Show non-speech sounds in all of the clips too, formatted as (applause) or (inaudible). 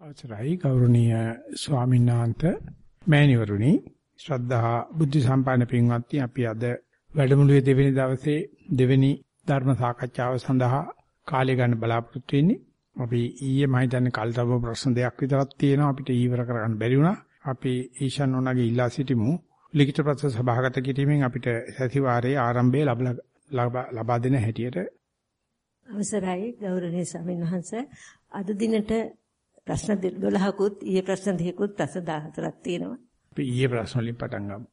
අවසරයි ගෞරවනීය ස්වාමීන් වහන්සේ මෑණිවරුනි. ශ්‍රද්ධා බුද්ධ සම්පන්න පින්වත්නි අපි අද වැඩමුළුවේ දෙවෙනි දවසේ දෙවෙනි ධර්ම සාකච්ඡාව සඳහා කාලය ගන්න බලාපොරොත්තු වෙන්නේ. අපි ඊයේ මම හිතන්නේ කල්තව ප්‍රශ්න දෙකක් විතරක් තියෙනවා අපිට ඊවර කරගන්න බැරි වුණා. අපි ඊශාන් ඕනගේ ඉල්ලා සිටිමු. ලිඛිත ප්‍රශ්න සභාගත කිරීමෙන් අපිට සතිವಾರයේ ආරම්භය ලබා දෙන හැටියට. අවසරයි ගෞරවනීය ස්වාමීන් වහන්සේ. අද දිනට ප්‍රශ්න 12කුත් ඊයේ ප්‍රශ්න දෙකකුත් ප්‍රශ්න 14ක් තියෙනවා. අපි ඊයේ ප්‍රශ්න වලින් පටන් ගමු.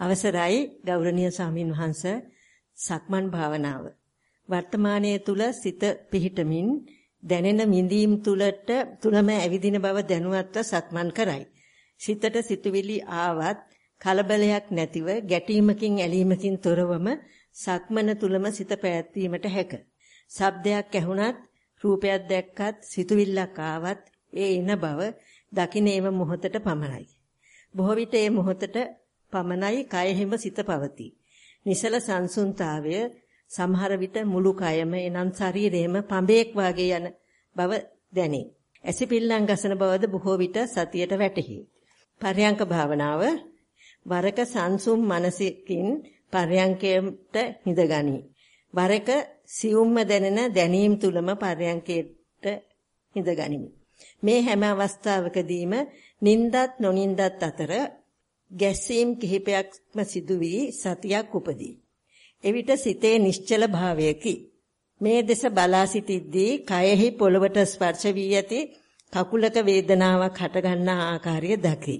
අවසරයි ගෞරවනීය ස්වාමින් වහන්සේ සක්මන් භාවනාව. වර්තමානයේ තුල සිත පිහිටමින් දැනෙන විඳීම් තුලට තුලම ඇවිදින බව දැනුවත්ව සක්මන් කරයි. සිතට සිතුවිලි ආවත් කලබලයක් නැතිව ගැටීමකින් ඇලීමකින් තොරවම සක්මන තුලම සිත පැවැත්වීමට හැක. ශබ්දයක් ඇහුණත් රූපයක් දැක්කත් සිතුවිල්ලක් ආවත් ඒ එන බව දකින්නේම මොහොතට පමණයි. බොහෝ විට ඒ මොහොතට පමණයි කයෙහිම සිත පවතී. නිසල සංසුන්තාවය සමහර විට මුළු කයම එනම් ශරීරයේම පඹේක් වාගේ යන බව දැනේ. ඇසිපිල්ලම් ගසන බවද බොහෝ විට සතියට වැටහි. පර්යංක භාවනාව වරක සංසුම් මනසකින් පර්යංකයට හිඳගනී. වරක සියුම්ම දැනෙන දැනීම් තුලම පර්යංකයට හිඳගනිමි. මේ හැම අවස්ථාවකදීම නින්දත් නොනින්දත් අතර ගැස්සීම් කිහිපයක්ම සිදු වී සතියක් උපදී. එවිට සිතේ නිශ්චල භාවයකි. මේ දෙස බලා සිටිද්දී කයෙහි පොළවට ස්පර්ශ වී ඇති කකුලක වේදනාවක් හටගන්නා ආකාරය දකි.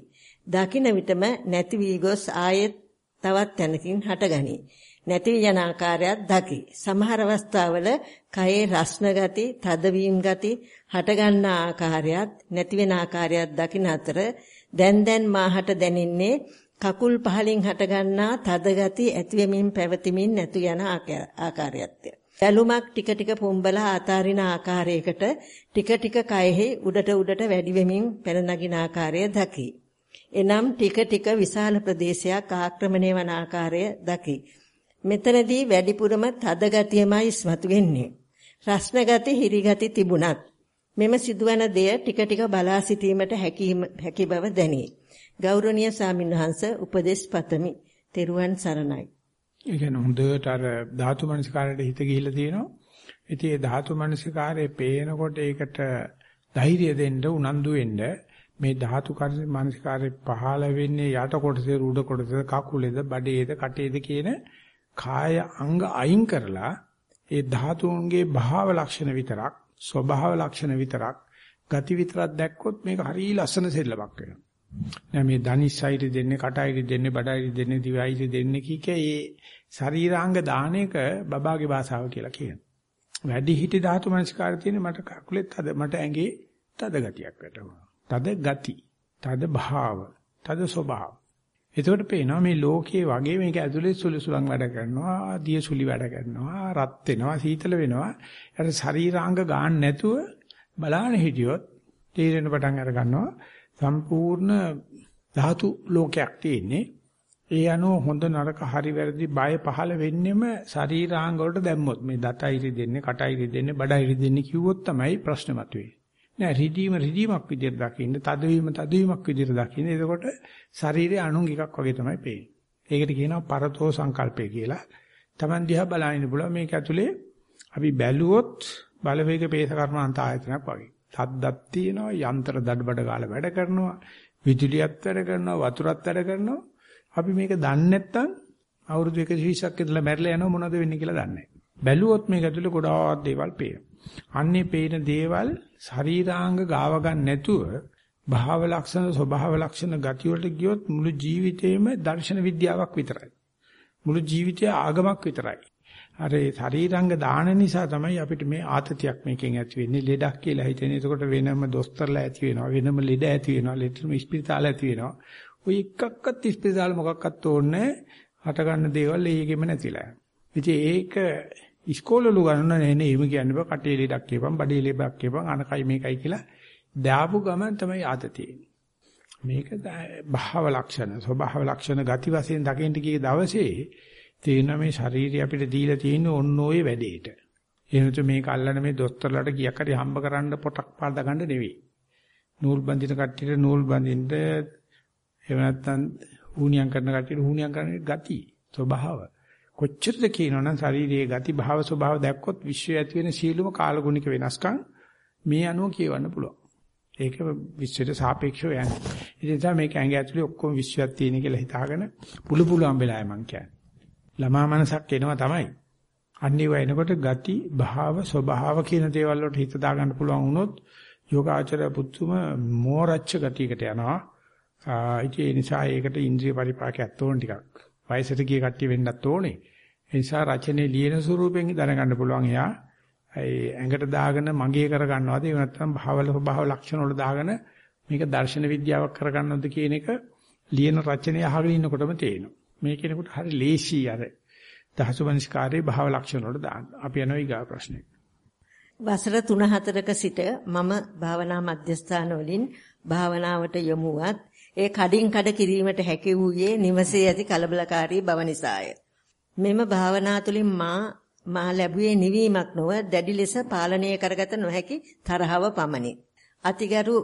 දකින විටම නැති වී ගොස් ආයෙත් තවත් තැනකින් හටගනී. නැති යන ආකාරයක් දකි. සමහර අවස්ථාවල කයේ රස්න ගති, තදවීම ගති හටගන්න ආකාරයත් නැති වෙන ආකාරයක් දකින අතර දැන් දැන් මාහට දැනෙන්නේ කකුල් පහලින් හටගන්නා තද ගති ඇතිවෙමින් පැවතිමින් නැතු යන ආකාරයත්ය. බැලුමක් ටික ටික පුම්බලා ආතාරින ආකාරයකට ටික ටික කයෙහි උඩට උඩට වැඩි වෙමින් පැන නගින ආකාරය දකි. එනම් ටික ටික විශාල ප්‍රදේශයක් ආක්‍රමණය වන ආකාරය දකි. මෙතනදී වැඩිපුරම තද ගතියමයි ඉස්මතු වෙන්නේ. රස්න ගති, හිරි ගති තිබුණත් මෙම සිදුවන දෙය ටික ටික බලා සිටීමට හැකි බව දැනේ. ගෞරවනීය සාමින්වහන්ස උපදේශ පතමි. තෙරුවන් සරණයි. ඒ කියන්නේ හොඳට අර ධාතු මනසිකාරයට හිත ගිහිල්ලා තියෙනවා. ඉතින් ඒ ධාතු මනසිකාරයේ පේනකොට ඒකට ධෛර්යය දෙන්න උනන්දු වෙන්න මේ ධාතු මනසිකාරයේ පහළ වෙන්නේ යට කොටසේ උඩ කොටසේ කකුලේද බඩේද කටේද කියන කාය අංග අයින් කරලා ඒ ධාතුන්ගේ භාව ලක්ෂණ විතරක් ස්වභාව ලක්ෂණ විතරක් ගති විතරක් දැක්කොත් මේක හරිය ලස්සන සෙල්ලමක් වෙනවා. දැන් මේ ධනිස්සයිට දෙන්නේ කටයිට දෙන්නේ බඩයිට දෙන්නේ දිවයිට දෙන්නේ කික ඒ ශරීරාංග දාන එක බබාගේ භාෂාව කියලා කියනවා. වැඩි හිටි ධාතු මනස්කාරය තියෙන මට කකුලෙත් තද මට ඇඟේ තද ගතියක් වැටෙනවා. තද ගති, තද භාව, තද ස්වභාව. එතකොට පේනවා මේ ලෝකයේ වගේ මේක ඇතුලේ සුළුසුලන් වැඩ කරනවා, දිය සුලි වැඩ කරනවා, රත් වෙනවා, සීතල වෙනවා. අර ශරීරාංග ගන්න නැතුව බලාන හිටියොත් තීරණ පටන් අර ගන්නවා සම්පූර්ණ ධාතු ලෝකයක් තියෙන්නේ. ඒ අනුව හොඳ නරක හරි වැරදි බය පහළ වෙන්නෙම ශරීරාංග වලට දැම්මොත් මේ දතයිරි දෙන්නේ, කටයිරි දෙන්නේ, බඩයිරි දෙන්නේ කිව්වොත් තමයි ප්‍රශ්න මතුවේ. නෑ රිදීම රිදීමක් විදිහට දකින්න, තදවීම තදවීමක් විදිහට දකින්න. එතකොට ශරීරයේ අණුන් එකක් වගේ තමයි පේන්නේ. ඒකට කියනවා පරතෝ සංකල්පය කියලා. Taman දිහා බලන්න පුළුවන් මේක ඇතුලේ අපි බැලුවොත් බලවේග පේස කර්මාන්ත ආයතනයක් වගේ. සද්දක් තියෙනවා, යන්ත්‍ර දඩබඩ ගාලා වැඩ කරනවා, විදුලියත් වැඩ කරනවා, වතුරත් වැඩ කරනවා. අපි මේක දන්නේ නැත්නම් අවුරුදු 120ක් ඉඳලා මැරිලා යනවා මොනවද වෙන්නේ කියලා දන්නේ නැහැ. බැලුවොත් මේක ඇතුලේ ගොඩාක් දේවල් පේනවා. අන්නේ පේන දේවල් ශරීරාංග ගාව ගන්න නැතුව භාව ලක්ෂණ ස්වභාව ලක්ෂණ ගති වලට ගියොත් මුළු ජීවිතේම දර්ශන විද්‍යාවක් විතරයි. මුළු ජීවිතය ආගමක් විතරයි. අර ඒ ශරීරාංග දාන නිසා තමයි අපිට මේ ආතතියක් මේකෙන් ඇති වෙන්නේ ලෙඩක් කියලා හිතෙන. එතකොට වෙනම දොස්තරලා ඇති වෙනවා. වෙනම ලෙඩ ඇති වෙනවා. ලෙඩම ස්පිරිතාල ඇති වෙනවා. ඔය එකක්වත් ස්පිරිතාල මොකක්වත් ඕනේ හට ගන්න දේවල් ඒකෙම නැතිලා. ඉතින් ඒක ඉස්කෝලවල ගන්න නේ එහෙම කියන්නේ බා කටේ ලෙඩක් කියපන් බඩේ ලෙඩක් කියපන් අනකයි මේකයි කියලා දාපු ගමන් තමයි ආතතිය. මේක භාව ලක්ෂණ ස්වභාව ලක්ෂණ ගති වශයෙන් දකින්න ගිය දවසේ තේරෙන මේ ශරීරය අපිට දීලා තියෙන ඔන්න ඔය වැඩේට. එහෙනම් මේක අල්ලන මේ දොස්තරලාට කීයක් හරි හම්බ කරන්න පොටක් පාද ගන්න නෙවෙයි. නූල් බඳින කට්ටියට නූල් බඳින්න එහෙම නැත්නම් හුණියම් කරන කට්ටියට හුණියම් කරන ගති ස්වභාව කොච්චරද කියනවනම් ශාරීරියේ ගති භාව ස්වභාව දැක්කොත් විශ්වය ඇති වෙන සීලුම කාලගුණික වෙනස්කම් මේ අනුව කියවන්න පුළුවන්. ඒක විශ්වයට සාපේක්ෂව යන්නේ. ඒ නිසා මේක ඇඟ ඇතුලේ ඔක්කොම විශ්වයක් තියෙන කියලා හිතාගෙන පුළු පුළුවන් වෙලාවයි මං කියන්නේ. ළමා මනසක් එනවා තමයි. අන්නේ වයින්කොට ගති භාව ස්වභාව කියන දේවල් වලට හිත දාගන්න පුළුවන් වුණොත් යෝගාචර පුතුම මෝරච්ච ගතියකට යනවා. ඒ නිසා ඒකට ඉන්ද්‍රිය පරිපාකයක් තෝරන ටිකක්. වයසට ගිය කට්ටිය වෙන්නත් ඕනේ. ඒ නිසා රචනයේ ලියන ස්වරූපයෙන් දැනගන්න පුළුවන් එයා ඒ ඇඟට දාගෙන මගේ කරගන්නවද ඒ නැත්නම් භාවල ස්වභාව ලක්ෂණ වල දාගෙන මේක දර්ශන විද්‍යාවක් කරගන්නවද කියන එක ලියන රචනය අහගෙන ඉන්නකොටම තේරෙනවා. මේ කෙනෙකුට හරි ලේසි අර දහසුවංශකාරයේ භාව ලක්ෂණ වල දාන්න. අපි යනවා ඊගා ප්‍රශ්නෙට. වසර 3-4ක සිට මම භාවනා මධ්‍යස්ථාන වලින් භාවනාවට යොමුවත් ඒ කඩින් කඩ කිරීමට හැකි වූයේ නිවසේ ඇති කලබලකාරී බව නිසාය. මෙම භාවනා තුළින් මා මා ලැබුවේ නිවීමක් නොව දැඩි ලෙස පාලනය කරගත නොහැකි තරහව පමණි. අතිගරු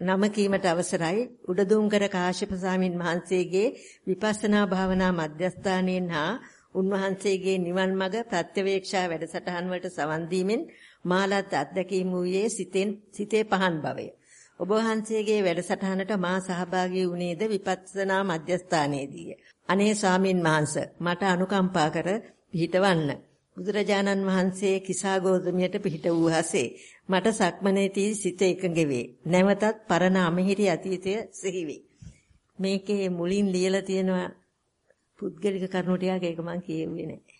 නම කීමට අවසරයි උඩදුම්කර කාශ්‍යප ස්වාමින් වහන්සේගේ විපස්සනා භාවනා මධ්‍යස්ථානයෙන් හා උන්වහන්සේගේ නිවන් මඟ ප්‍රත්‍යවේක්ෂා වැඩසටහන් වලට සවන් දීමෙන් මාලත් අත්දැකීම් වූයේ සිතෙන් සිතේ පහන් බවය. ඔබ වහන්සේගේ වැඩසටහනට මා සහභාගී වුණේද විපස්සනා මධ්‍යස්ථානයේදී. අනේ ස්වාමින් වහන්සේ මට අනුකම්පා කර පිහිටවන්න. බුදුරජාණන් වහන්සේ කිසා ගෝධමියට පිහිට වූ හසේ මට සක්මනේදී සිත එකඟ වේ. නැවතත් පරණ අමහිරි අතීතය සිහි වේ. මේකේ මුලින් ලියලා තියෙනවා පුද්ගලික කරුණු ටිකක් ඒක මම කියෙන්නේ නැහැ.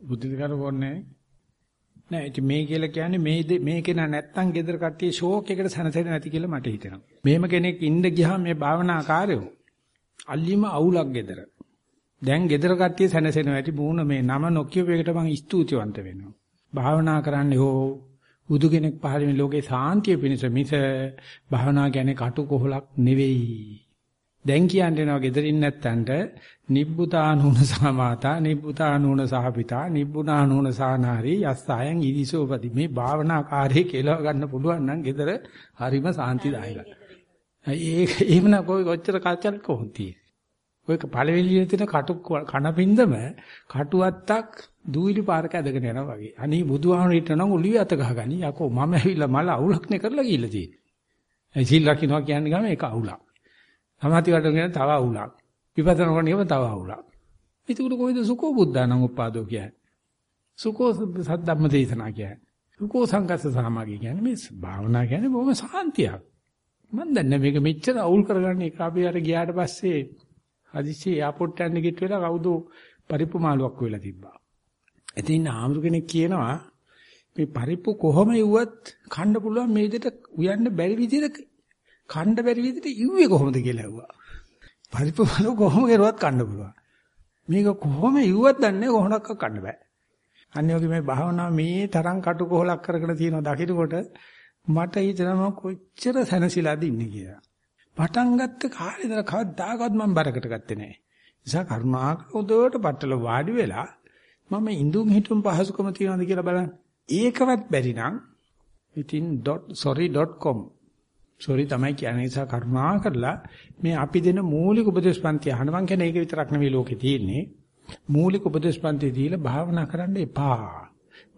බුද්ධික කරුණේ නෑ ඉතින් මේ කියලා කියන්නේ මේ මේ කෙනා නැත්තම් gedara කට්ටිය ෂෝක් එකට සනසෙන්නේ නැති කියලා මට හිතෙනවා. මෙහෙම කෙනෙක් ඉන්න ගියාම මේ භාවනා කාර්යෝ අල්ලිම අවුලක් gedara. දැන් gedara කට්ටිය සනසෙනවා ඇති මූණ මේ නම නොකියපු එකට මම ස්තුතිවන්ත වෙනවා. භාවනා කරන්නේ හෝ බුදු කෙනෙක් පහළ වෙන ලෝකේ සාන්තිය පිණිස මිස භාවනා කියන්නේ කටු කොහලක් නෙවෙයි. දැන් කියන්න එනවා gederin නැත්තන්ට නිබ්බුතානූන සමාතා නිබ්බුතානූන සහපිතා නිබ්බුනානූන සානාරි යස්සයන් ඉදිසෝපති මේ භාවනා කාර්යය කියලා ගන්න පුළුවන් නම් gedara හරිම සාන්තිදායකයි. ඒක එහෙම නම් කොයි කොච්චර කල්චර් කොහොමද තියෙන්නේ? ඔය පළවෙනියේ තියෙන කටු කනපින්දම කටුවත්තක් දූවිලි පාරක ඇදගෙන යනවා වගේ. අනේ බුදුහාමුදුරු හිටනම් ඔලිය අත ගහගනි. යකෝ මම ඇවිල්ලා මල අවුලක්නේ කරලා ගිහිල්ලා තියෙන්නේ. ඒ සිල් රකින්නවා කියන්නේ ගම ඒක අවුලක්. සමාධි වඩන තව අවුලක්. විපස්සනා කරනකම තව අවුලක්. ඒකට කොයිද සුකෝ බුද්ධානං උපාදෝ කියන්නේ? සුකෝ සද්ධම්ම දේශනා කියන්නේ. සුකෝ සංකස්ස සමාගය කියන්නේ මේ භාවනා කියන්නේ බොහොම සාන්තියක්. මම දන්නේ මේක මෙච්චර අවුල් කරගන්න එක අපි අර ගියාට පස්සේ හදිස්සි එයාපෝට් යන්න ගිට වෙලා කවුද පරිප්පු මාළුවක් වෙලා තිබ්බා. ඉතින් ආමරු කෙනෙක් කියනවා මේ පරිප්පු කොහොම යුවත් කන්න පුළුවන් මේ විදිහට උයන්න බැරි විදිහට කන්න බැරි විදිහට ඉව්වේ කොහොමද කියලා ඇහුවා. පරිප්පු වල කොහොම කරුවත් කන්න පුළුවන්. මේක කොහොම ඉව්වත් දන්නේ කොහොමඩක්ක කන්න බෑ. අන්නේ වගේ මේ භාවනාව මේ තරම් කටුකොහලක් කරගෙන තියෙනවා දකින්නකොට මට හිතෙනවා කොච්චර සැනසීලාද ඉන්නේ කියලා. පටන් ගත්ත කාලේ ඉඳලා කවදාකවත් මම බරකට ගත්තේ නැහැ. නිසා කරුණාකර උදේට පట్టල වාඩි වෙලා මම ඉඳුම් හිටුම් පහසුකම තියනවාද කියලා බලන්න. ඒකවත් බැරි නම් ඉතින් .sorry.com සෝරි තමයි කියන්නේ නිසා කරුණා කරලා මේ අපි දෙන මූලික උපදේශපන්ති අහන මං කියන්නේ ඒක විතරක් නෙවෙයි ලෝකේ තියෙන්නේ. මූලික උපදේශපන්ති දීලා භාවනා කරන්න එපා.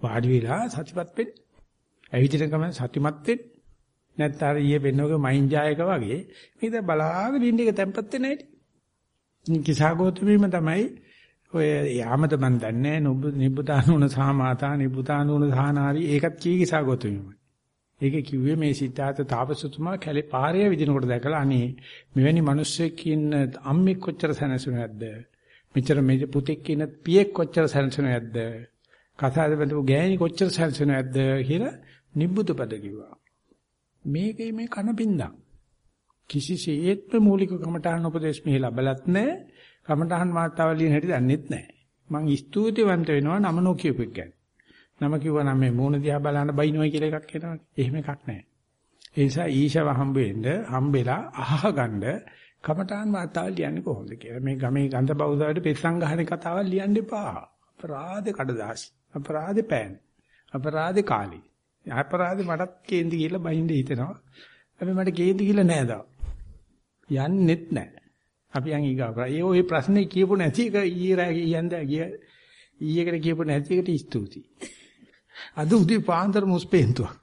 වාඩි වෙලා සතිපත් වෙන්න. ඇවිදින ගමන් සතිමත් වෙන්න. නැත්නම් ඊයේ වෙනවගේ මයින්ජායක වගේ මේක බලාගෙන ඉන්න එක තැම්පත් වෙන හැටි කිසాగෝතමීම තමයි ඔය යාමද මන් දන්නේ නිබ්බුතානුන සාමාතා නිබ්බුතානුන සානාරි. ඒකත් කී කිසాగෝතමීමයි ඒක කිව්වේ මේ සිතාත තාපසතුමා කැලේ පාරේ විදිනකොට දැකලා අනේ මෙවැනි මිනිස්සෙක් ඉන්න අම්මෙක් කොච්චර සැනසුනේ නැද්ද? මෙච්චර මේ පුතෙක් ඉන්න පියෙක් කොච්චර සැනසුනේ නැද්ද? කතාද බඳපු ගෑණි කොච්චර සැනසුනේ නැද්ද කියලා නිබ්බුත පද කිව්වා. මේකේ මේ කන බින්දා. කිසිසේත්ම මූලික කමඨාන උපදේශ මෙහි ලැබලත් නැහැ. කමඨාන් වාර්තාවල ලියන හැටි දන්නෙත් නැහැ. මං ස්තුතිවන්ත වෙනවා නම නොකියපු එක ගැන. නම කිව්වනම් මේ මූණ දිහා බලන්න බයිනොයි කියලා එකක් එනවනේ. එහෙම එකක් නැහැ. ඒ නිසා ඊශව හම්බ වෙන්න හම්බෙලා අහගන්න කමඨාන් වාතාවල් ලියන්නේ කොහොමද කියලා. මේ ගමේ ගඳ බෞද්ධයට පෙස්සන් ගහන කතාවල් ලියන්න එපා. අපරාධේ කඩදාසි. අපරාධේ පෑන්. අපරාධේ කාලි. අපරාධේ මටත් කේන්ති කියලා බයින්ද හිතෙනවා. හැබැයි මට කේන්ති කියලා නෑ දා. යන්නෙත් නෑ. අපි යන් ඊගා කරා. ඒ ඔය ප්‍රශ්නේ කියපු නැති එක ඊයේ රෑ කියන්ද ගිය ඊයේකට කියපු නැති එකට ස්තුතියි. අද උදේ පාන්දර මුස්පේන්තුවා.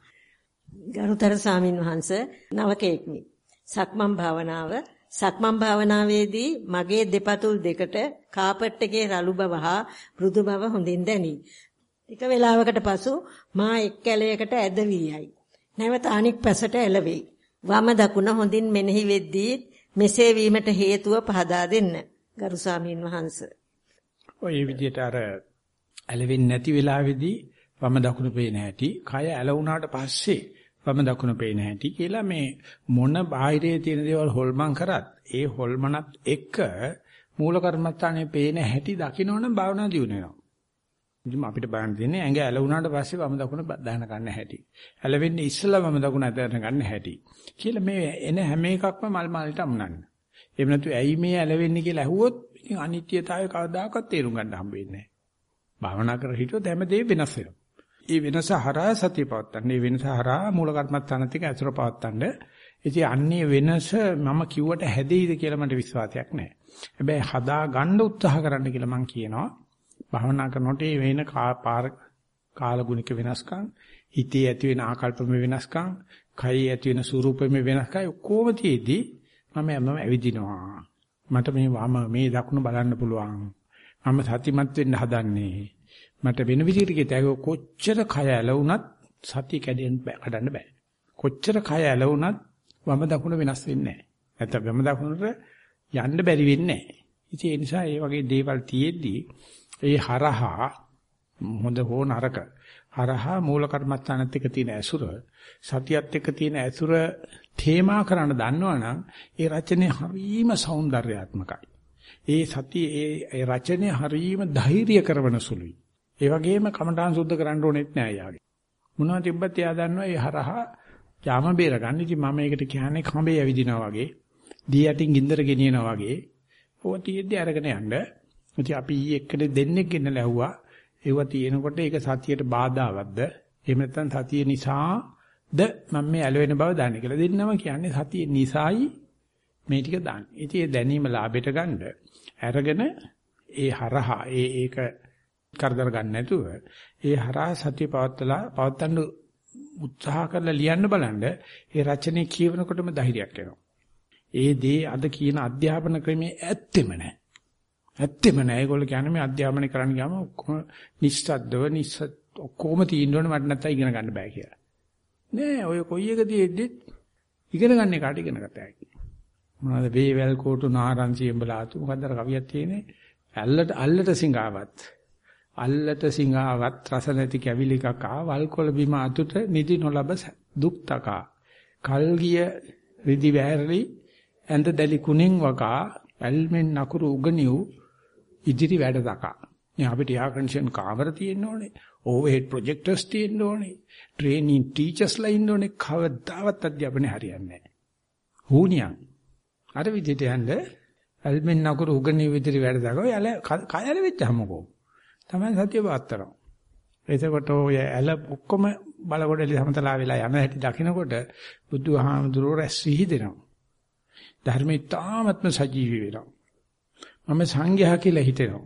ගරුතර සාමින් වහන්ස නවකෙක්මි. සක්මන් භාවනාව සක්මන් භාවනාවේදී මගේ දෙපතුල් දෙකට කාපට් එකේ රළු බව හා මෘදු බව හොඳින් දැනේ. ටික වේලාවකට පසු මා එක් කැලයකට ඇද වී යයි. නැවත අනික් පැසට එළවෙයි. වම දකුණ හොඳින් මෙනෙහි වෙද්දී මෙසේ වීමට හේතුව පහදා දෙන්න. ගරු ස්වාමීන් වහන්ස. ඔය විදිහට අර ඇලෙවෙන්නේ නැති වෙලාවේදී වම දකුණ පේන හැටි, කය ඇලුණාට පස්සේ වම දකුණ පේන හැටි කියලා මේ මොන බාහිරයේ තියෙන දේවල් හොල්මන් කරත් ඒ හොල්මනත් එක්ක මූල කර්මස්ථානයේ පේන හැටි දකින්නවනම් භාවනා දියුණු වෙනවා. ඉතින් අපිට බලන්න තියෙන්නේ ඇඟ ඇල වුණාට පස්සේ වම දකුණ දැන ගන්න හැටි. ඇල වෙන්නේ ඉස්සෙල්ලා වම දකුණ දැන ගන්න හැටි. කියලා මේ එන හැම එකක්ම මල් මාලට අමුණන්න. එහෙම නැතු ඇයි මේ ඇල වෙන්නේ කියලා ඇහුවොත් ඉතින් අනිත්‍යතාවය කවදාකවත් තේරුම් ගන්න හම්බ වෙන්නේ නැහැ. භාවනා කර හිටියොත් හැමදේම වෙනස් වෙනවා. ඒ වෙනස හරහා සතිය පවත්තන්න. ඒ වෙනස හරහා මූල කර්මස්ථානත් එක්ක ඇසුර පවත්තන්න. ඉතින් අන්නේ වෙනස මම කිව්වට හැදෙයිද කියලා මට විශ්වාසයක් නැහැ. හැබැයි හදා ගන්න උත්සාහ කරන්න කියලා මම කියනවා. භාවනා කරනකොට මේ වෙන කාලගුණික වෙනස්කම්, හිතේ ඇති වෙන ආකල්පම වෙනස්කම්, කයි ඇති වෙන ස්වරූපෙම වෙනස්කම් ඔක්කොම තියේදී මම මම ඇවිදිනවා. මට මේ වම මේ දකුණ බලන්න පුළුවන්. මම සතිමත් වෙන්න හදන්නේ. මට වෙන විදිහට කියතයි කොච්චර කය ඇලුණත් සතිය කැඩෙන්න බෑ කඩන්න බෑ. කොච්චර කය ඇලුණත් වම දකුණ වෙනස් වෙන්නේ නැහැ. නැත්නම් වම දකුණට යන්න බැරි වෙන්නේ නැහැ. ඉතින් ඒ නිසා මේ වගේ දේවල් තියෙද්දී ඒ හරහා හොඳ හෝ නරක හරහා මූල කර්මස්ථානත් එක්ක තියෙන ඇසුර සතියත් එක්ක තියෙන ඇසුර තේමා කරන්න දන්නවනම් ඒ රචනයේ හරීම సౌందర్యාත්මකයි. ඒ සතිය ඒ රචනයේ හරීම ධෛර්ය කරවන සුළුයි. ඒ වගේම කමඨාන් සුද්ධ කරන්න ඕනෙත් නෑ යාගේ. මොනවා තිබ්බත් එයා දන්නවා ඒ හරහා යාම බේර ගන්න. ඉතින් මම මේකට කියන්නේ කඹේ ඇවිදිනවා වගේ, දී යටින් ගින්දර ගෙනියනවා වගේ. ඕවා තියෙද්දි අරගෙන යන්න. ඉතින් අපි ඊ එක්කනේ දෙන්නෙක් ගෙන්න ලැහුවා. ඒව තියෙනකොට ඒක සතියට බාධාවත්ද? එහෙම නැත්නම් සතිය නිසාද මම මේ ඇලවෙන බව දන්නේ කියලා. දෙන්නම කියන්නේ සතිය නිසායි මේ ටික දාන්නේ. ඉතින් ඒ දැනීම ලාභයට ගන්න අරගෙන ඒ හරහා ඒ ඒක කරදර ගන්න නැතුව ඒ හරහා සතිය පවත්තලා පවත්තන්න උත්සාහ කරලා ලියන්න බලන්න ඒ රචනයේ කියවනකොටම ධෛර්යයක් එනවා. ඒ දේ අද කියන අධ්‍යාපන ක්‍රමයේ ඇත්තෙම නැහැ. ඇත්තෙම නැහැ. ඒගොල්ලෝ කියන්නේ මේ අධ්‍යාපනය කරන්න ගියාම ඔක්කොම නිස්සද්දව නිස්ස ඔක්කොම තියෙන්න ඕනේ මට නැත්තම් ඉගෙන ගන්න බෑ කියලා. නෑ ඔය කොයි එක තියෙද්දිත් ඉගෙන ගන්න එකට ඉගෙන ගත හැකියි. මොනවද වේවැල් කෝටු නාරංචි එඹලාතු මොකද්ද අර කවියක් තියෙන්නේ? ඇල්ලට අල්ලට සිඟාවත් අල්ලට සිඟාවත් රස නැති කැවිලි කකා වල්කොල බිම අතුට නිදි නොලබ දුක්තකා. කල් ගිය රිදි වැහැරලි ඇඳ දැලි කුණෙන් වකා ඇල්මෙන් නකුරු උගනිව් ඉදිරි වැඩ දකා. මේ අපිට එයා කන්ඩිෂන් කාමර තියෙන්න ඕනේ ඕවර්හෙඩ් ප්‍රොජෙක්ටර්ස් තියෙන්න ඕනේ ට්‍රේනින් ටීචර්ස්ලා ඉන්න ඕනේ. කවදාවත් අධ්‍යාපනය හරියන්නේ නැහැ. හුනියන්. අර විදිහට යන්න ඇල්මෙන් නකුරු උගනිව් ඉදිරි වැඩ දකා ඔය කයල වෙච්චහමකෝ තමයි සතිය පවත්තරනවා. එතකොට ඔය ඇල ඔක්කොම බලකොඩලි සමතලා වෙලා යන හැටි දකිනකොට බුදුහාමුදුරුවෝ රැස් විහිදෙනවා. ධර්මයේ තාමත්ම සජීවී වෙනවා. මම සංඝයා කියලා හිතෙනවා.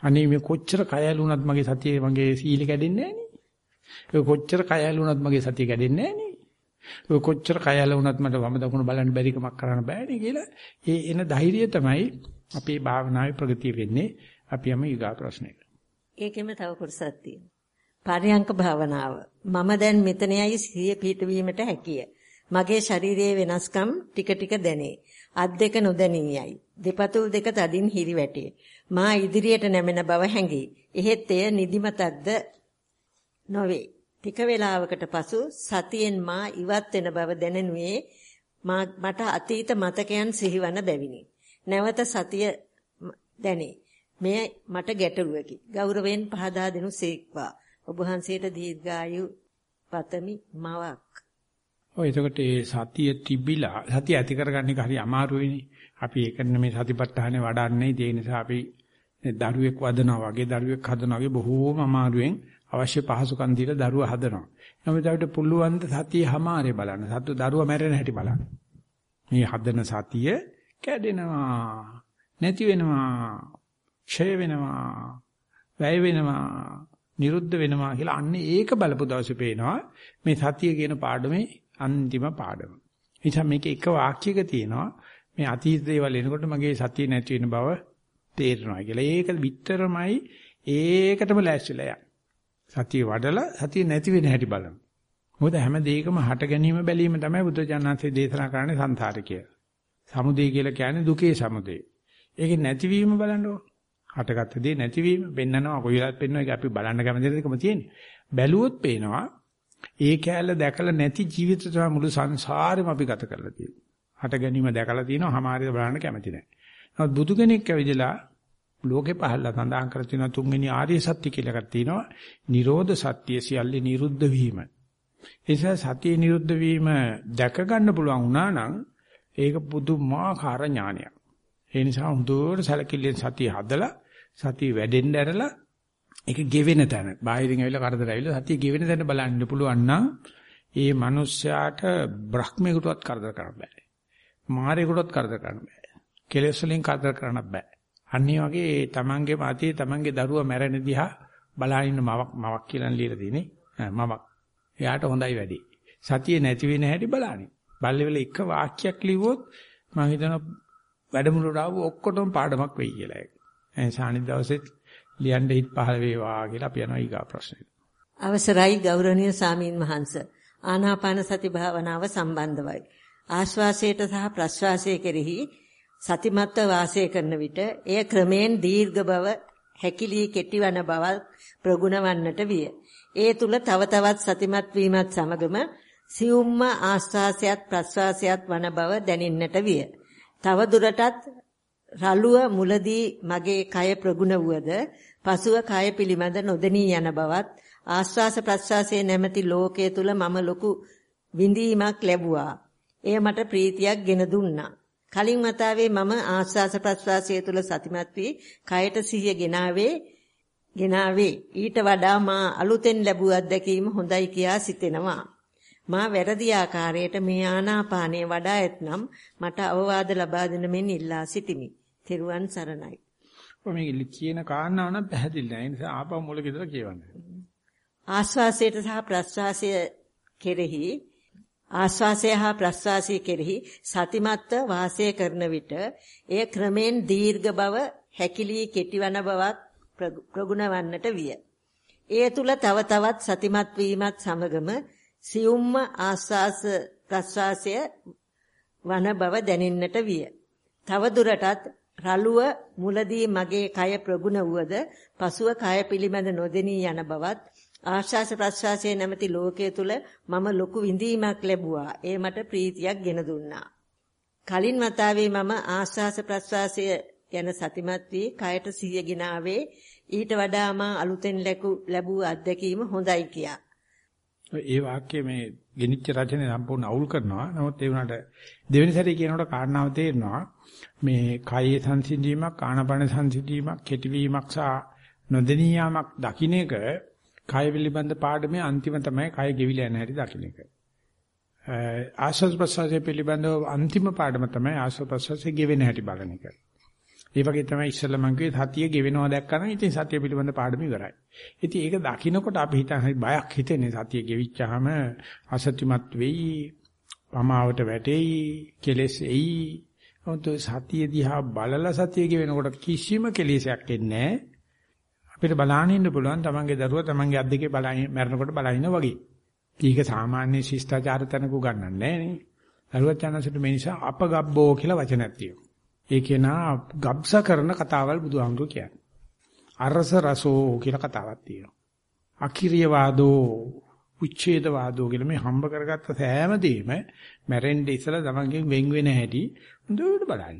අනේ මේ කොච්චර කයලුණත් මගේ සතිය මගේ සීල කැඩෙන්නේ නැහැ කොච්චර කයලුණත් මගේ සතිය කැඩෙන්නේ නැහැ කොච්චර කයලුණත් මට වම දකුණ බලන්න බැරි කමක් කරන්න බෑනේ කියලා ඒ එන ධෛර්යය තමයි අපේ භාවනාවේ ප්‍රගතිය වෙන්නේ අපි යමු ඊගා ප්‍රශ්නෙට ඒකෙම තව කොටසක් තියෙනවා. පරයන්ක භාවනාව. මම දැන් මෙතනයි සිහිය පිහිටවීමට හැකිය. මගේ ශරීරයේ වෙනස්කම් ටික ටික දැනේ. අත් දෙක නොදැනියයි. දෙපතුල් දෙක තදින් හිරි වැටේ. මා ඉදිරියට නැමෙන බව හැඟේ. එහෙත් එය නිදිමතක්ද නොවේ. ටික වේලාවකට පසු සතියෙන් මා ඉවත් වෙන බව දැනෙනුයේ මට අතීත මතකයන් සිහිවන බැවිනි. නැවත සතිය දැනේ. මෙය මට ගැටලුවකි. ගෞරවයෙන් පහදා දෙනු සේක්වා. ඔබ වහන්සේට දීර්ඝායු පතමි මවක්. ඔය එතකොට ඒ සතිය තිබිලා සතිය ඇති කරගන්න එක හරි අමාරු වෙන්නේ. අපි ඒකනේ මේ සතිපට්ඨානේ වඩන්නේ ඒ නිසා අපි දරුවෙක් වදනවා වගේ දරුවෙක් හදනවා වගේ බොහෝම අමාරුවෙන් අවශ්‍ය පහසුකම් දීලා දරුවා හදනවා. නමුත් අපිට පුළුවන් ද සතිය හැමාරේ බලන්න. සතු දරුවා මැරෙන හැටි බලන්න. මේ හදන සතිය කැඩෙනවා. නැති වෙනවා. ක්ෂය වෙනවා. වැය වෙනවා. නිරුද්ධ වෙනවා කියලා අන්න ඒක බලපු දවසේ පේනවා මේ සතිය කියන පාඩමේ අන්තිම පාඩම. නිසා මේක එක වාක්‍යයක තියෙනවා මේ අතීත දේවල් එනකොට මගේ සතිය නැති වෙන බව තේරෙනවා කියලා. ඒක විතරමයි ඒකටම ලෑස්තිලා යන්න. සතිය වඩලා සතිය නැති වෙන හැටි බලමු. මොකද හැම දෙයකම හට ගැනීම බැලීම තමයි බුදුජානනාථේ දේශනා කරන්නේ සංසාරේ කියලා. සමුදය කියලා කියන්නේ දුකේ සමුදය. ඒකේ නැතිවීම බලන්නකො. හටගත්ත දේ නැතිවීම පෙන්නනවා කොයිලත් පෙන්නවා ඒක අපි බලන්න කැමති දෙයක්ම තියෙන්නේ. බැලුවොත් පේනවා ඒ කෑල්ල දැකලා නැති ජීවිත තමයි මුළු සංසාරෙම අපි ගත කරලා තියෙන්නේ. හට ගැනීම දැකලා තියෙනවා හැමාරිය බලන්න කැමති නැහැ. නමුත් බුදු කෙනෙක් ඇවිදලා ලෝකේ පහළලා සඳහන් කර තියෙන තුන්වෙනි ආර්ය සත්‍ය කියලා එකක් තියෙනවා. නිරෝධ සත්‍ය සියල්ලේ නිරුද්ධ වීම. ඒ නිසා සතිය නිරුද්ධ වීම දැක ගන්න පුළුවන් වුණා නම් ඒක පුදුමාකාර ඥානයක්. ඒ නිසා හොඳට සැලකිල්ලෙන් සතිය හදලා සතිය වැඩෙන්න ඇරලා ඒක ගෙවෙන තැන. බාහිරින් ඇවිල්ලා කරදර ඇවිල්ලා සතිය ගෙවෙන තැන බලන්න පුළුවන් නම් ඒ මිනිස්යාට බ්‍රහ්මයකටවත් කරදර කරන්න බෑ. මාරේකටවත් කරදර කරන්න බෑ. කෙලෙස් වලින් කරදර කරන්න බෑ. අනිත් වගේ තමන්ගේ මාතේ තමන්ගේ දරුවා මැරෙන දිහා බලන මවක් මවක් කියලා ලියලා තියෙන්නේ. මවක්. එයාට හොඳයි වැඩි. සතිය නැති වෙන හැටි බලන්නේ. බල්ලෙවල එක වාක්‍යයක් ලිව්වොත් මම හිතනවා වැඩමුළුවට ආව ඔක්කොටම පාඩමක් වෙයි කියලා ඒක. ඒ සානිත් දවසෙත් ලියන්න හිට පහළ වේවා කියලා අපි යනවා ඊගා ප්‍රශ්නෙට. අවසරයි ගෞරවනීය සාමීන් වහන්ස. ආනාපාන සති භාවනාව සම්බන්ධවයි. ආශ්වාසයට සහ ප්‍රශ්වාසයේ කෙරෙහි සතිමත්ව වාසය කරන විට එය ක්‍රමෙන් දීර්ඝ බව හැකිලී කෙටිවන බව ප්‍රගුණ වන්නට විය. ඒ තුල තව තවත් සතිමත් වීමත් සමගම සියුම්ම ආස්වාසයත් ප්‍රස්වාසයත් වන බව දැනෙන්නට විය. තව දුරටත් රළුව මුලදී මගේ කය ප්‍රගුණ වුවද පසුව කය පිළිබඳ නොදෙනී යන බවත් ආස්වාස ප්‍රස්වාසයේ නැමැති ලෝකයේ තුල මම ලොකු විඳීමක් ලැබුවා. එය මට ප්‍රීතියක් ගෙන දුන්නා. කලින් වතාවේ මම ආස්වාස ප්‍රස්වාසයේ තුල සතිමත් වී කයට සිහිය ගෙනාවේ ගෙනාවේ ඊට වඩා මා අලුතෙන් ලැබූ අත්දැකීම හොඳයි කියා සිතෙනවා. මා වැරදි ආකාරයට මේ ආනාපානය වඩා ඇතනම් මට අවවාද ලබා දෙන මෙන් ඉල්ලා සිටිමි. තෙරුවන් සරණයි. මේ කියන කාරණාව නම් පැහැදිලි නෑ. ඒ නිසා ආපහු මුල ගෙදර කියවන්න. ආස්වාසයට සහ ප්‍රස්වාසය කෙරෙහි ආස්වාසය හා ප්‍රස්වාසය කෙරෙහි සතිමත්ව වාසය කරන විට එය ක්‍රමෙන් දීර්ඝ බව හැකිලී කෙටිවන බවක් ප්‍රගුණ වන්නට විය. ඒ තුල තව තවත් සතිමත් වීමත් සමගම සියුම්ම ආස්වාස ප්‍රස්වාසය වන බව දැනෙන්නට විය. තව දුරටත් රළුව මුලදී මගේ කය ප්‍රගුණ වුවද පසුව කය පිළිබඳ නොදෙනී යන බවත් ආශ්වාස ප්‍රශ්වාසයේ නැමැති ලෝකයේ තුල මම ලොකු විඳීමක් ලැබුවා. ඒ මට ප්‍රීතියක් ගෙන දුන්නා. කලින් වතාවේ මම ආශ්වාස ප්‍රශ්වාසය ගැන සතිමත් වී කයට සිහියගෙන ආවේ ඊට වඩා මා අලුතෙන් ලැබූ අත්දැකීම හොඳයි කියා. ඒ වාක්‍ය මේ ගෙනිච්ච රචනය සම්පූර්ණ අවුල් කරනවා. නමුත් ඒ වුණාට දෙවෙනි සැරේ කියනකොට කාරණාව තේරෙනවා. මේ කායේ සංසිඳීමක්, ආනපන සංසිඳීමක්, කෙටිවීමක් සහ නොදෙනියාමක් දකින්න එක කය පිළිබඳ පාඩමේ අන්තිම තමයි කය ගෙවිලා යන හැටි දකින්න එක. ආශ්වාස ප්‍රශ්වාසයේ පිළිබඳව අන්තිම පාඩම තමයි ආශ්වාස ප්‍රශ්වාසයේ ගෙවෙන හැටි බලන එක. ඒ වගේ තමයි ඉස්සෙල්ලා මම කිව්වේ සතිය ගෙවෙනවා දැක්කම ඉතින් සතිය පිළිබඳ පාඩම ඉවරයි. ඉතින් ඒක දකින්නකොට අපි හිතන්නේ බයක් හිතෙන්නේ සතිය ගෙවිච්චාම අසත්‍යමත් වෙයි, පමාවට වැටෙයි, කෙලෙස් එයි. ඔතන සතිය දිහා බලලා සතිය ගෙවෙනකොට කිසිම කෙලෙසයක් එන්නේ නැහැ. අපිට බලාගෙන ඉන්න පුළුවන් තමන්ගේ දරුවා තමන්ගේ අත් දෙකේ බලයි මැරෙනකොට බලන වගේ. ඊක සාමාන්‍ය ශිෂ්ටාචාර තැනක උගන්වන්නේ නැහැ නේ. දරුවත් යනසට මේ නිසා අපගබ්බෝ කියලා වචනයක් තියෙනවා. ඒ කියනා ගබ්ස කරන කතාවල් බුදුහාමුදුරු කියන්නේ. අරස රසෝ කියලා කතාවක් තියෙනවා. අකිරිය වාදෝ උච්ඡේද වාදෝ කියලා මේ හම්බ කරගත්ත සෑම දෙයක්ම මැරෙන්න ඉස්සලා තමන්ගෙන් වෙන් වෙන හැටි හොඳට බලන්න.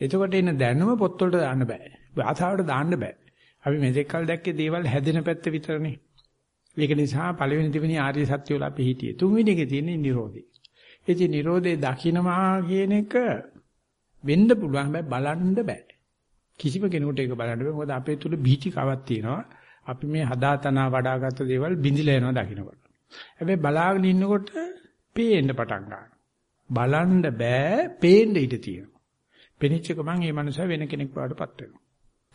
එතකොට එන දැනුම පොත්වලට දාන්න බෑ. වාතාවරයට දාන්න බෑ. අපි මෙතෙක් කල් දැක්කේ දේවල් හැදෙන පැත්ත විතරනේ. ඒක නිසා පළවෙනි දෙවෙනි ආර්ය සත්‍ය වල අපි හිටියේ. තුන්වෙනි එකේ තියෙන නිරෝධය. ඒ නිරෝධේ දකින්නවා කියන එක වෙන්න පුළුවන් බෑ බලන්න බෑ. කිසිම කෙනෙකුට ඒක බලන්න බෑ. මොකද අපේ තුල බීචිකාවක් තියෙනවා. අපි මේ හදාතනා වඩාගත් දේවල් බිඳිලා යනවා දකින්නකොට. හැබැයි බලාගෙන ඉන්නකොට පේන්න පටන් ගන්නවා. බලන්න බෑ පේන්න ඉඩ තියෙනවා. පෙනිච්ච ගමන් මේ මනුස්සයා වෙන කෙනෙක් වඩපත් වෙනවා.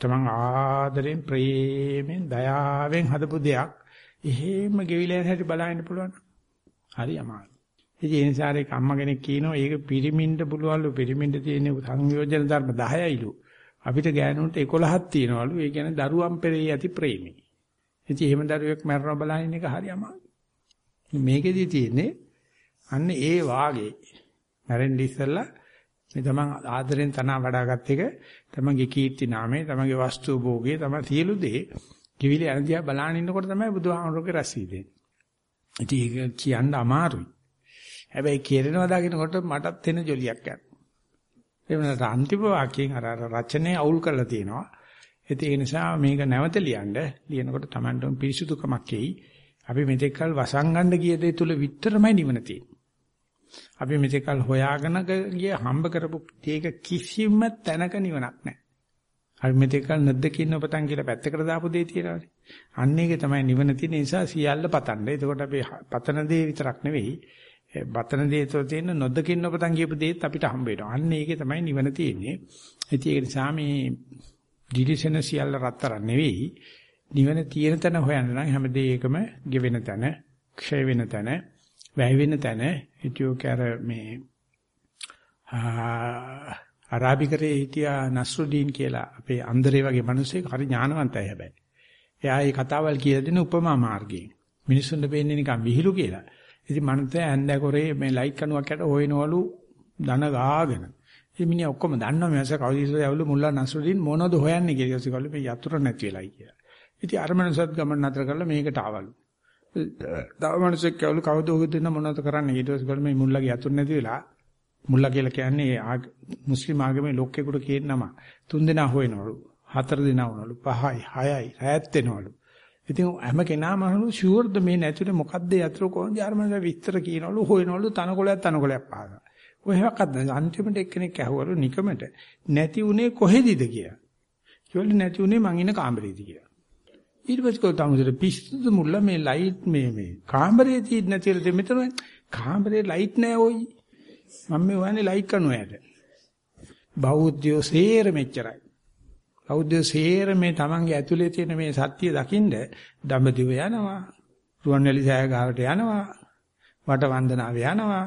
තමන් ආදරෙන් ප්‍රේමෙන් දයාවෙන් හදපු දෙයක් එහෙම ගෙවිලා හැටි බලන්න පුළුවන්. හරි අමාරුයි. ඉතින් ඒ නිසා ඒ අම්මා කෙනෙක් කියනවා ඒක පිරිමින්ට පුළුවන්ලු පිරිමින්ට තියෙන සංයෝජන ධර්ම 10යිලු. අපිට ගෑනුන්ට 11ක් තියෙනවලු. ඒ කියන්නේ දරුවන් පෙරේ ඇති ප්‍රේමී. ඉතින් එහෙම දරුවෙක් මරන බලහින් එක හරි අමාරුයි. මේකෙදි තියෙන්නේ අන්න ඒ වාගේ මැරෙන්න ඉස්සෙල්ලා මේ තමන් ආදරෙන් තන වඩාගත් එක තමන්ගේ කීර්ති නාමය තමන්ගේ වස්තු භෝගේ තමන් සියලු දේ කිවිලි අනදියා බලන ඉන්නකොට තමයි බුදුහාමුදුරුවෝ රැසී දෙන්නේ. ඉතින් ඒක කියන්න අමාරුයි. හැබැයි කියනවා දකින්නකොට මටත් එන ජොලියක් යනවා. ඒ වෙනස අන්තිම වාක්‍යයෙන් අර රචනයේ අවුල් කරලා තියෙනවා. ඒ නිසා මේක නැවත ලියන්න ලියනකොට Tamanටම පිරිසුදුකමක් එයි. අපි මෙතෙක් කල වසංගණ්ඩ ගිය දේ තුල විතරමයි නිවන තියෙන්නේ. අපි මෙතෙක් කල හොයාගෙන ගිය හම්බ කරපු තේක කිසිම තැනක නිවනක් නැහැ. අපි මෙතෙක් කල නැද්දකින් ඔබතන් කියලා පැත්තකට දාපු දේ තියෙනවානේ. අන්න ඒක තමයි නිවන තියෙන නිසා සියල්ල පතන්න. එතකොට අපි පතන දේ විතරක් නෙවෙයි බතන දේතෝ තියෙන නොදකින් ඔබතන් කියපු දේත් අපිට හම්බ වෙනවා. අන්න ඒකේ තමයි නිවන තියෙන්නේ. ඉතින් ඒක නිසා මේ දිලිසෙන සියල්ල රත්තරන් නෙවෙයි. නිවන තියෙන තැන හොයන්න නම් හැම දෙයකම ගෙවෙන තැන, ක්ෂය වෙන තැන, වැය වෙන තැන. ඉතියෝකර මේ අරාබිකරේ හිටියා නස්රුදීන් කියලා අපේ අන්දරේ වගේ මිනිස්සෙක් හරි ඥානවන්තයි හැබැයි. එයා මේ කතාවල් කියලා දෙන උපමා මාර්ගයෙන්. මිනිස්සුන්ට වෙන්නේ නිකන් විහිළු කියලා. ඉතින් මනුස්සය ඇන්දකොරේ මේ ලයිට් කණුවක් යට හොයනවලු ධන ගාගෙන. ඉතින් මිනිහා ඔක්කොම දන්නවා මේස කවුද ඇවලු මුල්ලා නස්රුදීන් මොනවද හොයන්නේ කියලා ඉතින් මේ යතුරු නැති වෙලයි කියලා. ඉතින් අර මනුස්සයත් ගමන් නතර කරලා මේකට ආවලු. තව මනුස්සෙක් ඇවලු කවුද ඔහු දෙන්න මොනවද කරන්නේ ඊට පස්සේ ගොල්ලෝ මේ මුල්ලාගේ යතුරු නැති වෙලා මුල්ලා කියලා කියන්නේ මුස්ලිම් ආගමේ ලොක්කෙකුට කියන නම. තුන් දෙනා හොයනවලු. හතර දෙනා වුණලු. පහයි, හයයි, රැත් වෙනවලු. ඉතින් හැම කෙනාම අහනු ෂුවර්ද මේ නැතුනේ මොකද්ද යතුරු කොහොමද ආරමණය විස්තර කියනවලු හොයනවලු තනකොළයක් තනකොළයක් පාගා. ඔය හැවක්වත් අන්තිමට එක්කෙනෙක් ඇහුවලු නිකමට නැති උනේ කොහෙදිද කියලා. කිව්වලු නැති උනේ මං ඉන්න කාමරේදී කියලා. ඊට පස්සේ කොහොමද තමුසෙට පිස්සුද මුල්ල මේ ලයිට් මේ මේ කාමරේ තියෙන්නේ නැතිවද මෙතන කාමරේ ලයිට් නැහැ ඔයි. මම මේ හොයන්නේ ලයිට් කරනවාට. බෞද්ධයෝ සේර මෙච්චරයි. බෞද්ධ සේර මේ Tamange ඇතුලේ තියෙන මේ සත්‍ය දකින්න දඹදිව යනවා රුවන්වැලි සෑය ගාවට යනවා වට වන්දනාව යනවා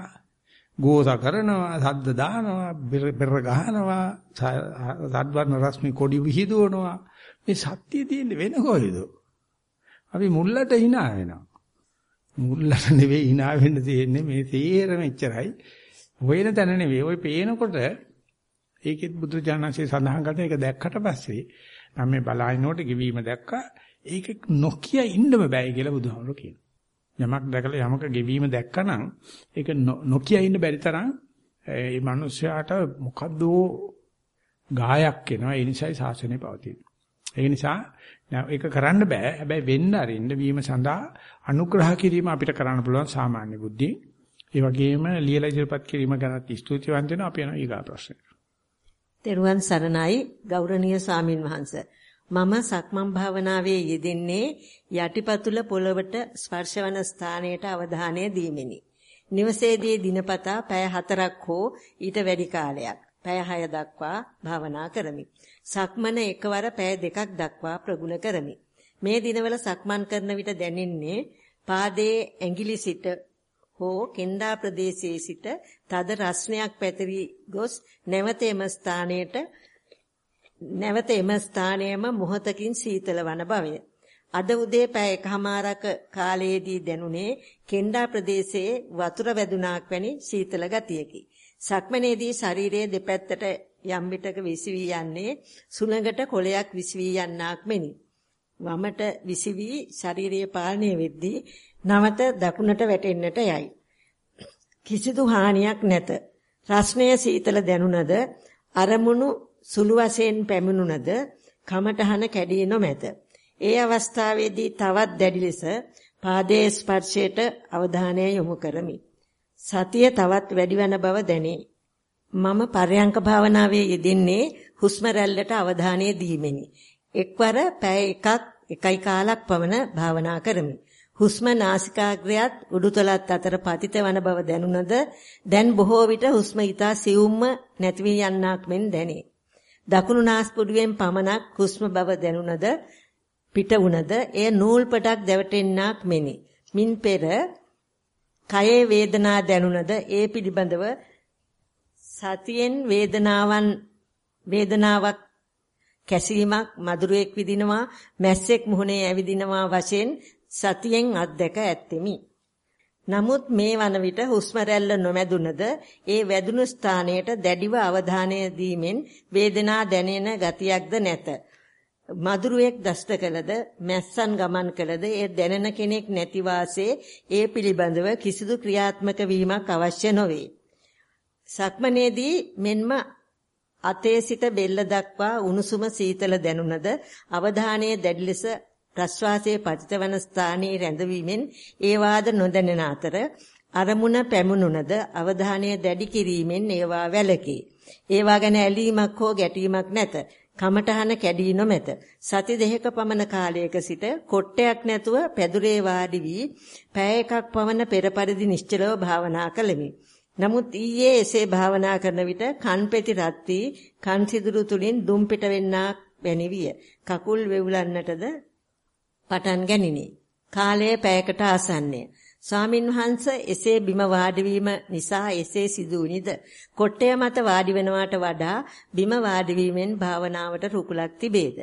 ගෝස කරනවා සද්ද දානවා පෙර ගහනවා සද්වර්ණ රශ්මි කොඩි විහිදුවනවා. මේ සත්‍ය තියෙන්නේ වෙන කොහෙද? අපි මුල්ලට hina වෙනවා. මුල්ලට නෙවෙයි hina වෙන්න තියෙන්නේ මේ තේරෙම එච්චරයි. හොයන තැන නෙවෙයි. ওই පේනකොට ඒකෙත් බුදුරජාණන්සේ සඳහන් කරන එක දැක්කට පස්සේ මම මේ බලාිනකොට ගෙවීම දැක්කා ඒක නොකිය ඉන්නම බෑ කියලා බුදුහාමුදුරුවෝ කියනවා. යමක් දැකලා යමක ගෙවීම දැක්කනම් ඒක නොකිය ඉන්න බැරි තරම් ඒ මිනිස්යාට මොකද්ද ගායක් එනවා ඒ නිසායි ශාසනය පවතින. ඒ නිසා ඒක කරන්න බෑ. හැබැයි වෙන්න අරින්න වීම සඳහා අනුග්‍රහ කිරීම අපිට කරන්න පුළුවන් සාමාන්‍ය බුද්ධිය. ඒ වගේම ලියලා ඉදිරිපත් කිරීම ගැනත් ස්තුතිවන්ත වෙනවා අපි යනවා ඊගා ප්‍රශ්නෙට. තෙරුවන් සරණයි ගෞරවනීය සාමින් වහන්ස. මම සක්මන් භාවනාවේ යෙදෙන්නේ යටිපතුල පොළවට ස්පර්ශවන ස්ථානයට අවධානය දීමෙනි. නිවසේදී දිනපතා පැය 4ක් හෝ ඊට වැඩි කාලයක් පැය 6 දක්වා භාවනා කරමි. සක්මන එකවර පැය දෙකක් දක්වා ප්‍රගුණ කරමි. මේ දිනවල සක්මන් කරන විට දැනෙන්නේ පාදයේ ඇඟිලි සිට හෝ කෙන්ඩා ප්‍රදේශයේ සිට තද රස්නයක් පැතිරි ගොස් නැවත එම ස්ථානයට නැවත එම ස්ථානයම මොහතකින් සීතල වන බවය. අද උදේ පැය එකහමාරක කාලයේදී දැනුනේ කෙන්ඩා ප්‍රදේශයේ වතුර වැදුනාක් වැනි සීතල ගතියකි. සක්මනේදී ශරීරයේ දෙපැත්තට යම් විටක විසිවී යන්නේ සුළඟට කොළයක් විසිවී යන්නාක් මෙනි. වමට විසිවී ශරීරයේ පාලනය වෙද්දී නවත දකුණට වැටෙන්නට යයි. කිසිදු හානියක් නැත. රස්නය සීතල දැනුණද අරමුණු සුළු වශයෙන් පැමිණුණද කමටහන කැඩී නොමැත. ඒ අවස්ථාවේදී තවත් දැඩි ලෙස පාදයේ ස්පර්ශයට අවධානය යොමු කරමි. සතිය තවත් වැඩිවන බව දැනේ. මම පරයන්ක භාවනාවේ යෙදෙන්නේ හුස්ම රැල්ලට අවධානය දීමෙනි. එක්වර පැය එකක් එකයි කාලක් පමණ භාවනා කරමි. හුස්ම නාසිකාග්‍රයත් උඩුතලත් අතර පතිත වන බව දැනුණද දැන් බොහෝ විට හුස්ම ඊතා සියුම්ම නැති වී යන්නක් මෙන් දැනේ. දකුණු නාස්පුඩුවෙන් පමණක් හුස්ම බව දැනුණද පිට වුණද එය නූල් පටක් දැවටෙන්නක් මෙනි. මින් පෙර කයේ වේදනා දැනුණද ඒ පිළිබඳව සතියෙන් වේදනාවන් වේදනාවක් කැසීමක් මధుරයක් විදිනවා මැස්සෙක් මුහුණේ ඇවිදිනවා වශයෙන් සතියෙන් අත්දැක ඇත්තෙමි. නමුත් මේ වන විට හුස්ම රැල්ල නොමැදුනද ඒ වැදුණු ස්ථානයට දැඩිව අවධානය දීමෙන් වේදනා දැනෙන ගතියක්ද නැත. මధుරයක් දෂ්ට කළද මැස්සන් ගමන් කළද ඒ දැනෙන කෙනෙක් නැති වාසේ ඒ පිළිබඳව කිසිදු ක්‍රියාත්මක වීමක් අවශ්‍ය නොවේ. සක්මනේදී මෙන්ම අතේ සිට බෙල්ල දක්වා උණුසුම සීතල දැනුණද අවධානයේ දැඩි ලෙස ප්‍රශ්වාසයේ පතිතවන ස්ථානයේ රැඳවීමෙන් ඒ වාද නොදැනෙන අතර අරමුණ පැමුණුනද අවධානය දැඩි කිරීමෙන් ඒවා වැළකේ. ඒවා ගැන ඇලීමක් හෝ ගැටීමක් නැත. කමඨහන කැඩී නොමැත. සති දෙකක පමණ කාලයක සිට කොට්ටයක් නැතුව පැදුරේ වාඩි වී පැය එකක් පමණ පෙර පරිදි නිශ්චලව භාවනා කළෙමි. නමුත් ඊයේ එසේ භාවනා කරන විට කන් පෙති රත් වී කන් සිදුරු තුලින් දුම් පිට වෙන්නක් වැනි විය. කකුල් වෙවුලන්නටද පටන් ගැනිනි. කාලය පැයකට ආසන්නය. ස්වාමින් වහන්සේ එසේ බිම වාඩි නිසා එසේ සිදු වුනිද කොට්ටය මත වාඩි වෙනවට වඩා බිම වාඩි වීමෙන් භාවනාවට රුකුලක් තිබේද?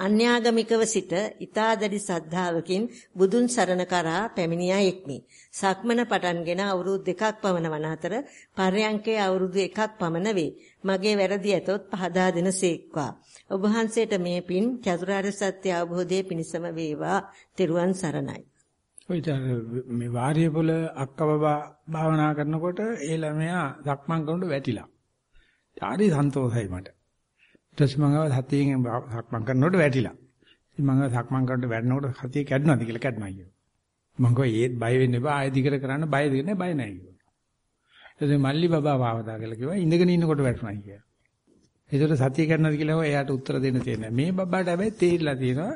අන්‍යාගමිකව සිට ඊතාදඩි සද්ධාවකින් බුදුන් සරණ කරා පැමිණියා එක්මි. සක්මන පටන්ගෙන අවුරුදු දෙකක් පමණ වන අතර පර්යංකේ අවුරුදු එකක් පමණ වේ. මගේ වැරදි ඇතොත් පහදා දෙනසේක්වා ඔබ වහන්සේට මේ පින් චතුරාර්ය සත්‍ය අවබෝධයේ පිණසම වේවා තෙරුවන් සරණයි ඔය මේ වාරිය පොළ අක්ක බබා භාවනා කරනකොට ඒ ළමයා සක්මන් කරනකොට වැටිලා. හරි සන්තෝෂයි මට. ඊට පස්සේ මම සතියෙන් සක්මන් කරනකොට වැටිලා. ඉතින් මම සක්මන් කරනකොට වැටෙනකොට සතිය කැඩුණාද කියලා කැඩුණා කියලා. මම කිව්වා ඒත් බය වෙන්න එපා ආයෙ දිගට කරන්න බය දෙන්නේ නැහැ බය නැහැ කිව්වා. ඊට මල්ලි බබා වාවදා කියලා කිව්වා ඉඳගෙන ඉන්නකොට වැටුණා කියලා. ඒකට සතිය කැඩුණාද කියලා එයාට උත්තර දෙන්න තියෙනවා. මේ බබාට හැබැයි තේරිලා තියෙනවා.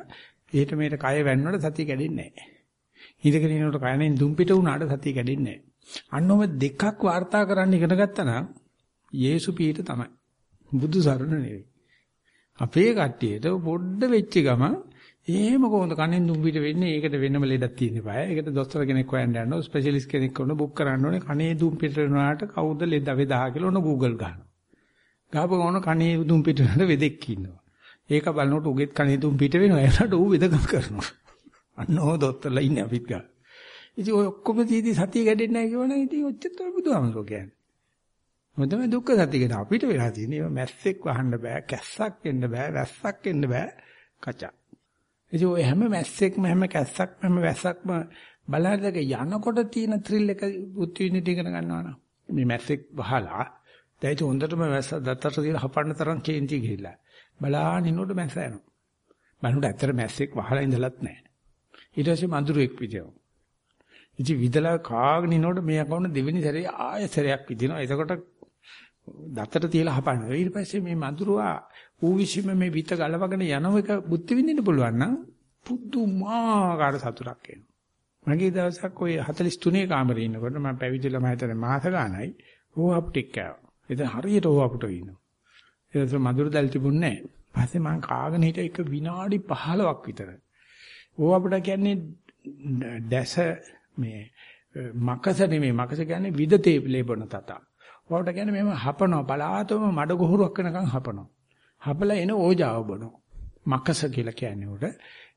ඊට මේට කය වැන්නොට සතිය කැඩෙන්නේ නැහැ. ඉඳගෙන ඉනකොට කයනෙන් දුම් පිට වුණාට සතිය කැඩෙන්නේ නැහැ. අන්නෝම දෙකක් වාර්තා කරන්න ඉගෙන ගත්තා නම් යේසු පීඨ තමයි. බුදු සරණ නෙවෙයි. අපේ කට්ටියට පොඩ්ඩ වෙච්ච ගම එහෙම කොහොමද කණෙන් දුම් පිට වෙන්නේ? ඒකට වෙනම ලෙඩක් තියෙන්න බෑ. ඒකට දොස්තර කෙනෙක් හොයන්න යනවා, ස්පෙෂලිස්ට් කෙනෙක් කරන බුක් කරන්න ඕනේ. කණේ දුම් පිට වෙනාට කවුද ලෙඩ වේදා කියලා ඔන්න Google ගන්නවා. ගහපු ගමන් කණේ දුම් පිට වෙනට වෙදෙක් ඉන්නවා. ඒක බලනකොට උගෙත් කණේ දුම් පිට වෙනවා. එයාට ඌ වෙදකම් කරනවා. අන්න ඕ දොස්තරලා ඉන්නේ අපිත් ගා. ඉතින් ඔය ඔක්කොම තීදී සතිය ගැඩෙන්නේ නැහැ කියවනම් ඉතින් ඔච්චර තමයි බුදුහාමරෝ කියන්නේ. මොකද මේ දුක්ඛ සත්‍ය කියන අපිට වෙලා තියෙන්නේ මැස්සෙක් වහන්න බෑ, කැස්සක් වෙන්න බෑ, වැස්සක් වෙන්න බෑ, කචා. ඉතින් ඔය හැම මැස්සෙක්ම හැම කැස්සක්ම හැම වැස්සක්ම බලහදක යනකොට තියෙන ත්‍රිල් එක බුද්ධ විඳින්න ඉගෙන ගන්නවා නම් මේ මැස්සෙක් වහලා දැයිට හොඳටම වැස්ස දත්තට තියලා හපන්න තරම් කේන්ති ගිහිල්ලා බලාගෙන ඉන්නකොට මැස්ස යනවා. බලනකොට ඇත්තට මැස්සෙක් වහලා ඉඳලත් නැහැ. ඊට පස්සේ මඳුරෙක් විදිනවා. ඉතින් විදලා කාගෙන ඉනකොට මේ අකවුන දෙවෙනි සැරේ ආයෙ සැරයක් විදිනවා. එතකොට දත්තට තියලා හපනවා. ඊට පස්සේ මේ මඳුරවා ඌ විසින්ම මේ විත ගලවගෙන යන එක බුද්ධ විඳින්න පුළුවන් නම් පුදුමාකාර සතුටක් එනවා. මගේ දවසක් ඔය 43 කාමරේ ඉන්නකොට මම පැවිදිලා මම හිතන්නේ මාස ගාණයි ඕ අප්ටික් කෑවා. එතන හරියට ඕ අපට ඉන්නවා. ඒක මధుර දැල් තිබුණේ නැහැ. පස්සේ මම කාගෙන හිට එක විනාඩි 15ක් විතර ඕව අපිට කියන්නේ දැස මේ මකස නෙමෙයි මකස කියන්නේ විදතේ ලැබෙන තත. ඕවට කියන්නේ මෙහෙම හපනවා බලාතම මඩ ගොහරුවක් වෙනකන් හපනවා. හපලා එන ඕජාව බොනවා. මකස කියලා කියන්නේ උඩ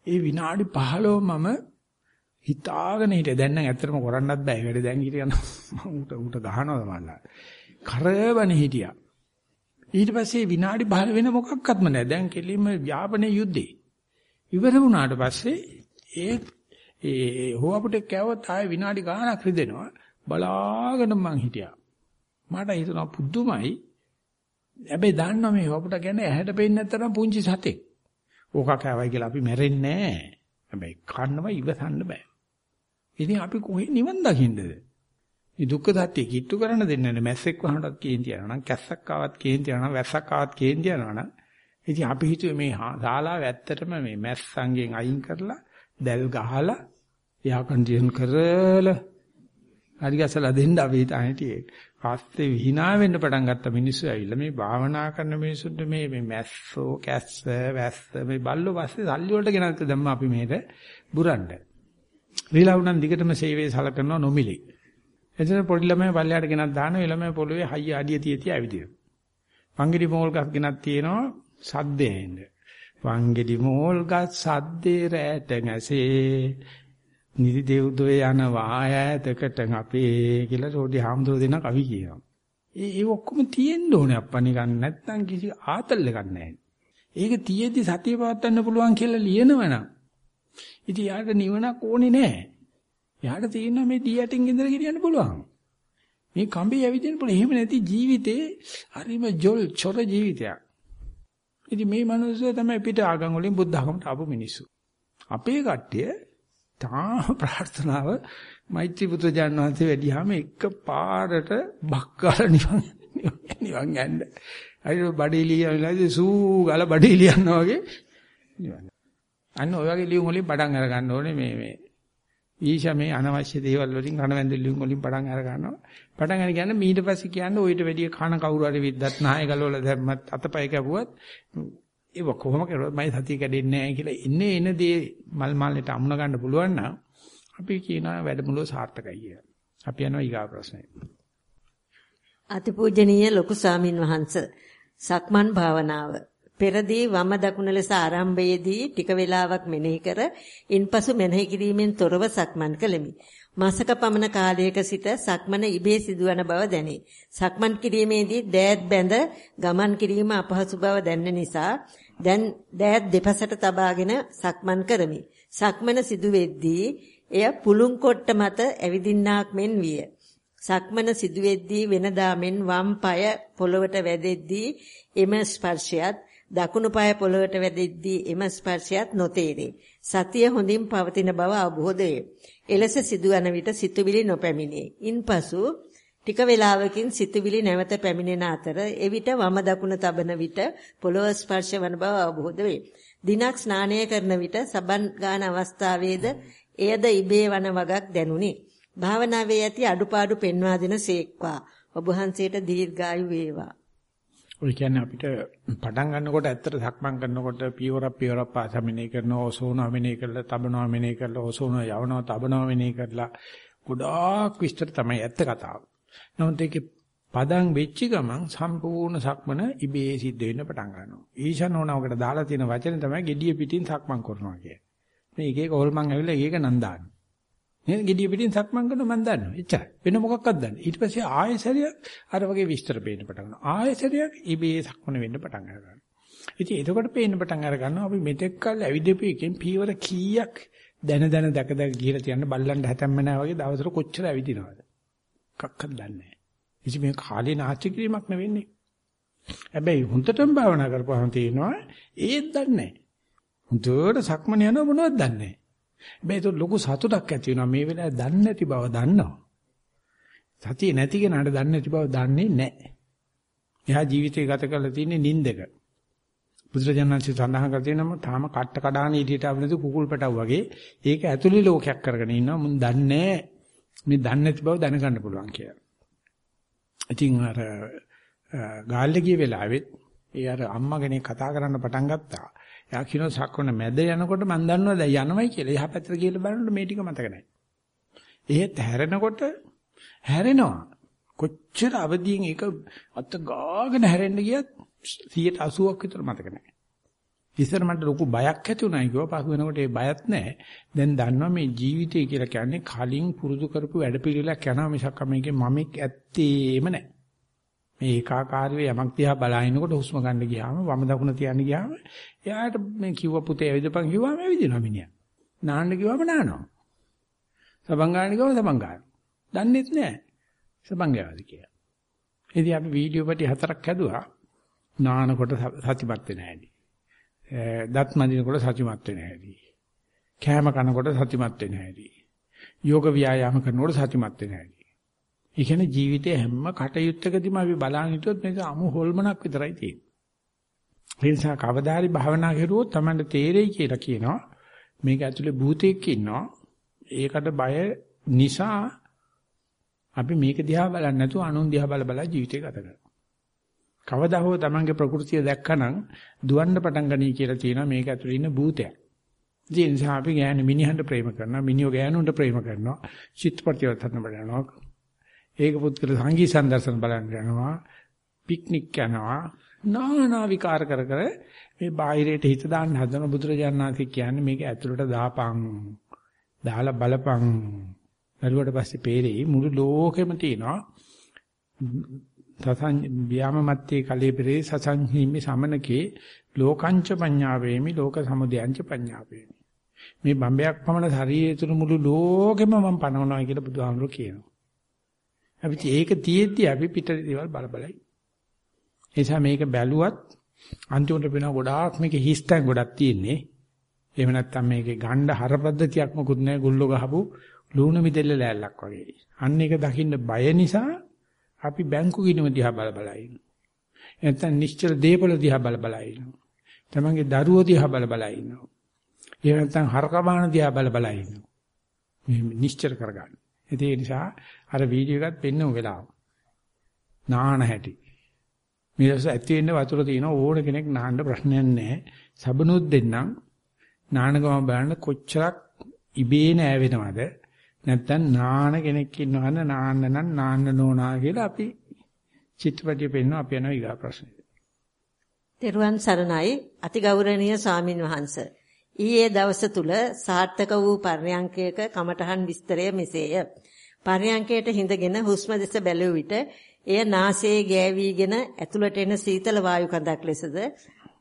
ඒ විනාඩි 15 මම හිතාගෙන හිටිය දැන් නම් ඇත්තටම කරන්නත් බෑ වැඩ දැන් හිටියන උට උට ගහනවා මල්ලා කරවන හිටියා. ඊට පස්සේ විනාඩි 15 වෙන මොකක්වත්ම නැහැ. දැන් කෙලින්ම යාපනයේ යුද්ධේ. ඉවර වුණාට පස්සේ ඒ ඒ හොවපුට කෑවොත් ආයෙ විනාඩි ගාණක් රිදෙනවා. බලාගෙන මං හිටියා. මට හිතෙනවා පුදුමයි. හැබැයි දන්නවා මේ හොවපුට කියන්නේ ඇහැට පෙන්නේ නැත්නම් පුංචි සතෙක්. ඕක කෑවයි කියලා අපි මැරෙන්නේ නැහැ. හැබැයි කන්නව ඉවසන්න බෑ. ඉතින් අපි කොහේ නිවන් දකින්නද? මේ දුක්ඛ සත්‍ය කිට්ටු කරන්න දෙන්නේ නැහැ මැස්සෙක් වහනටත් කේන්ති යනවා නම් කැස්සක් ආවත් කේන්ති යනවා වැස්සක් ආවත් කේන්ති යනවා නම් ඉතින් අපි හිතුවේ මේ ශාලාව ඇත්තටම මේ මැස්සන්ගෙන් අයින් කරලා දැල් ගහලා එයා කන්ඩිෂන් කරලා හරි ගැසලා දෙන්න අපි හිතා හිටියේ. පස්සේ විහිනා වෙන්න පටන් ගත්ත මිනිස්සු ඇවිල්ලා මේ භාවනා කරන මිනිස්සුන්ට මේ මේ මැස්සෝ කැස්ස වැස්ස මේ බල්ලෝ පස්සේ සල්ලි වලට ගෙනත් දැම්ම අපි මෙහෙට බුරන්න. රීලාවුණන් දිගටම සේවයේ සලකනවා නොමිලේ. එතන පොඩි ළමයි පල්ලයට ගෙනත් දාන ළමයි පොළවේ හයිය අඩිය තිය තිය ඇවිදිනවා. පංගිඩි මෝල් ගස් ගෙනත් තියෙනවා සද්දේ ඇහෙන්න. පංගිඩි මෝල් ගස් සද්දේ රැට නැසේ නිදි දෙව්දොය යන වායතකට අපේ කියලා රෝඩි හාමුදුරුවෝ දෙන කවි කියනවා. ඒ ඒ ඔක්කොම තියෙන්න ඕනේ අප්පා නිකන් නැත්නම් කිසි ආතල් එකක් නැහැ. ඒක තියෙද්දි සතිය පවත්වන්න පුළුවන් කියලා ලියනවනම් ඉතින් යාට නිවනක් ඕනේ නැහැ. යාට තියෙනවා මේ දී යටින් ඉඳලා ගෙනියන්න පුළුවන්. මේ කඹේ ඇවිදින්න පුළුවන්. එහෙම නැති ජීවිතේ හරිම ජොල් චොර ජීවිතයක්. ඉතින් මේ මිනිස්සු තමයි පිට ආගම් වලින් බුද්ධ ආගමට ආපු මිනිස්සු. අපේ කට්ටිය තාම ප්‍රාර්ථනාව මෛත්‍රී පුත්‍ර ජානනාථේ වැඩියාම එක පාරට බක්කාල නිවන් (laughs) නිවන් යන්න. හරි බඩේ ලියනලාදී සූ ගාලා බඩේ ලියනවා වගේ නිවන්. අන්න ඔය වගේ ලියුම් වලින් පටන් අර ගන්න ඕනේ මේ මේ ඊෂා මේ අනවශ්‍ය දේවල් වලින් කනවැන්ද ලියුම් වලින් පටන් අර ගන්නවා. පටන් අර කියන්නේ ඊට පස්සේ කියන්නේ ඔయిత වැඩිය කන කවුරු හරි විද්දත් නාය ගලවල දැම්මත් අතපය කැපුවත් ඒක කොහොම කරුවත් මයි සතිය කැඩෙන්නේ නැහැ කියලා ඉන්නේ එන දේ මල් මල්ලට අමුණ ගන්න පුළුවන් නම් අපි කියනවා වැඩමුළුව සාර්ථකයි කියලා. අපි යනවා ඊගා ප්‍රශ්නේ. අතිපූජනීය ලොකු ස්වාමින් වහන්සේ සක්මන් භාවනාව පෙරදී වම දකුණ ලෙස ආරම්භයේදී ටික වේලාවක් මෙනෙහි කර ඉන්පසු මෙනෙහි කිරීමෙන් තොරව සක්මන් කළෙමි. මාසක පමණ කාලයක සිට සක්මන ඉබේ සිදුවන බව දැනේ. සක්මන් කිරීමේදී දෑත් බැඳ ගමන් කිරීම අපහසු බව දැනෙන නිසා දැන් දෑත් දෙපසට තබාගෙන සක්මන් කරමි. සක්මන සිදුවෙද්දී එය පුළුන් කොට්ට මත ඇවිදින්නාක් මෙන් විය. සක්මන සිදුවෙද්දී වෙනදා මෙන් වම් පාය පොළවට වැදෙද්දී එම ස්පර්ශයත් දකුණු පාය පොළවට වැදෙද්දී එම ස්පර්ශයත් නොතේරේ. සතිය හොඳින් පවතින බව අවබෝධ වේ. එලෙස සිදුවන විට සිතුවිලි නොපැමිණේ. ඉන්පසු ටික වේලාවකින් සිතුවිලි නැවත පැමිණෙන අතර එවිට වම දකුණ තබන විට පොළොව ස්පර්ශ වන බව අවබෝධ වේ. දිනක් ස්නානය කරන විට සබන් ගාන අවස්ථාවේද එයද ඉබේ වන වගක් දැනුනි. භාවනාවේ ඇති අඩුපාඩු පෙන්වා දෙන සේක්වා. ඔබ වහන්සේට දීර්ඝායු වේවා. ඔය කියන්නේ අපිට පටන් ගන්නකොට ඇත්තට සක්මන් කරනකොට පියවරක් පියවරක් පාසමිනේ කරනවා ඔසෝනවා මෙනේ කරලා තබනවා මෙනේ කරලා ඔසෝනවා යවනවා තබනවා මෙනේ කරලා ගොඩාක් විස්තර තමයි ඇත්ත කතාව. නමුත් ඒකේ පදන් වෙච්ච ගමන් සම්පූර්ණ සක්මන ඉබේ සිද්ධ වෙන්න පටන් ගන්නවා. ඊශානෝනවකට දාලා තියෙන වචනේ තමයි gediya pitin සක්මන් කරනවා කියන්නේ. මේ එක එක හොල්මන් ඇවිල්ලා ඒක නන්දානවා. නේද? gediya pitin සක්මන් කරනවා මම දන්නවා. එච්චරයි. වෙන මොකක්වත් දන්නේ. ඊට පස්සේ ආයෙසරියක් අර වගේ විස්තර පේන්න පටන් ගන්නවා. ආයෙසරියක් ඉබේ සක්මන වෙන්න පටන් ගන්නවා. ඉතින් එතකොට පේන්න පටන් අර ගන්නවා අපි මෙතෙක් කල් ඇවිදපු එකෙන් පීවර කීයක් දැන දැන දැක දැක ගිහලා තියන්න බල්ලන්ට හැතැම්ම නැහැ වගේ දවසට කොච්චර ඇවිදිනවද? කක්කක් දන්නේ නැහැ. ඉතින් මේ කාලේ නාස්ති කිරීමක් නෙවෙන්නේ. හැබැයි හුඳටම භාවනා කරපුවාම තියෙනවා ඒත් දන්නේ නැහැ. හුඳට සක්මන යනවා මොනවද දන්නේ නැහැ. හැබැයි ඒක ලොකු සතුටක් ඇති වෙනවා මේ වෙලාවේ දන්නේ නැති බව දන්නවා. සතිය නැති කෙනාට දන්නේ නැති බව දන්නේ නැහැ. එයා ජීවිතය ගත කරලා තියෙන්නේ නින්දක. බුදුරජාණන්සේ සඳහන් කර තියෙනම තාම කට්ට කඩාන ඉදිරියට ආවනද කුකුල් පැටව වගේ ඒක ඇතුළේ ලෝකයක් කරගෙන ඉන්නවා මුන් දන්නේ මේ දන්නේ නැති බව දැනගන්න පුළුවන් කියලා. ඉතින් අර ගාල්ලේ ගිය වෙලාවෙත් ඒ අර අම්මා කෙනෙක් කතා කරන්න පටන් ගත්තා. එයා කියනවා සක්වන මැද යනකොට මම දන්නවා දැන් යනවයි කියලා. එහා පැත්තට ගිහලා බලනකොට මේ ටික මතක නැහැ. එහෙත් හැරෙනකොට හැරෙනවා. කොච්චර අවදියෙන් ඒක අත ගාගෙන හැරෙන්න ගියත් 180ක් විතර මතක නැහැ. ඉස්සර මට ලොකු බයක් ඇති වුණා කිව්වා පසු වෙනකොට ඒ බයත් නැහැ. දැන් දන්නවා මේ ජීවිතය කියලා කියන්නේ කලින් පුරුදු කරපු වැඩපිළිවෙලක් යනවා මිසක් මේකේ මමෙක් ඇත්තේම නැහැ. මේ ඒකාකාරීව යමක් දිහා බලනකොට හුස්ම ගන්න ගියාම වම දකුණ තියන්න ගියාම එයාට මේ කිව්ව පුතේ ඇවිදපන් කිව්වම ඇවිදිනවා මිනිහා. නාන්න කිව්වම නානවා. සබන් ගන්න කිව්වම සබන් ගන්නවා. දන්නේත් නැහැ. සබන් ගාවද කියලා. ඉතින් අපි වීඩියෝ පිටි හතරක් හැදුවා. නානකොට සතිපත් වෙන හැටි. දත් මදිනකොට සතිමත් වෙන හැටි. කෑම කනකොට සතිමත් වෙන හැටි. යෝග ව්‍යායාම කරනකොට සතිමත් වෙන හැටි. ඒ කියන්නේ ජීවිතේ හැම කටයුත්තකදීම අපි බලන් හිටියොත් මේක අමු හොල්මනක් විතරයි තියෙන්නේ. ඒ නිසා කවදාහරි භාවනා කරුවොත් Tamanට තේරෙයි කියලා කියනවා. මේක ඇතුලේ භූතෙක් ඉන්නවා. ඒකට බය නිසා අපි මේක දිහා බලන්නේ නැතුව අනුන් දිහා බල බල ජීවිතය ගත කරනවා. කවදා හෝ Tamange ප්‍රകൃතිය දැක්කනම් දුවන්න පටන් ගනී කියලා තියෙනවා මේක ඇතුළේ ඉන්න භූතයක්. ඒ නිසා අපි ගෑනු මිනිහන්ට ප්‍රේම කරනවා මිනිහෝ ගෑනුන්ට ප්‍රේම කරනවා චිත්තපටිවත් හදන්න බලනවා. ඒක පුත්කල සංගීත සම්දර්ශන බලන්න යනවා පික්නික් යනවා නානා විකාර කර කර මේ බාහිරයට හිත දාන්න හදන බුදුරජාණන් වහන්සේ කියන්නේ මේක ඇතුළට දාපං දාලා බලපං බැලුවට පස්සේ peerේ මුළු ලෝකෙම තියෙනවා. සසං ව්‍යාමමත්තේ කලීපරේ සසංහිමි සමනකේ ලෝකංච පඤ්ඤාවේමි ලෝක සමුදයංච පඤ්ඤාවේමි. මේ බම්බයක් පමණ ශරීරය තුළ මුළු ලෝකෙම මම පනවනවා කියලා බුදුහාමුදුරුවෝ කියනවා. අපි ඒක තියෙද්දි අපි පිටේ දේවල් බල බලයි. ඒ නිසා මේක බැලුවත් අන්තිමට වෙනවා ගොඩාක් මේකේ හිස්තැන් ගොඩක් තියෙන්නේ. එහෙම නැත්නම් මේකේ ගණ්ඩ හරපද්ධතියක් මොකුත් නැහැ ගුල්ලෝ ගහපු ලුණු මිදෙල්ල ලෑල්ලක් වගේ. අන්න ඒක දකින්න බය නිසා අපි බැංකු ගිණුම දිහා බල බල ඉන්නවා. නැත්නම් නිශ්චල දේපල දිහා බල බල ඉන්නවා. තමන්ගේ දරුවෝ දිහා බල බල ඉන්නවා. එහෙම නැත්නම් හරකබාන දිහා බල බල ඉන්නවා. මේ නිශ්චල කරගන්න. ඒ නිසා අර වීඩියෝ එකත් පෙන්වන වෙලාව. නාන හැටි. මේ දවස් ඇති වෙන්න වතුර තියෙන ඕන කෙනෙක් නාන්න ප්‍රශ්නයක් නැහැ. සබනුත් දෙන්නම් නානකම බලන්න කොච්චරක් ඉබේ නෑවෙනවද නැත්තම් නාන කෙනෙක් ඉන්නවද නාන්න නම් නාන්න නෝනා කියලා අපි චිත්‍රපටිය පෙන්වන අපි යනවා ඊගා ප්‍රශ්නෙට. තෙරුවන් සරණයි අතිගෞරවනීය ස්වාමින් වහන්සේ. ඊයේ දවස තුල සාර්ථක වූ පර්යංකයක කමඨහන් විස්තරය මෙසේය. පර්යංකයට හිඳගෙන හුස්ම දෙස බැලුව විට එය නාසයේ ගෑවිගෙන ඇතුළට එන සීතල වායු කඳක් ලෙසද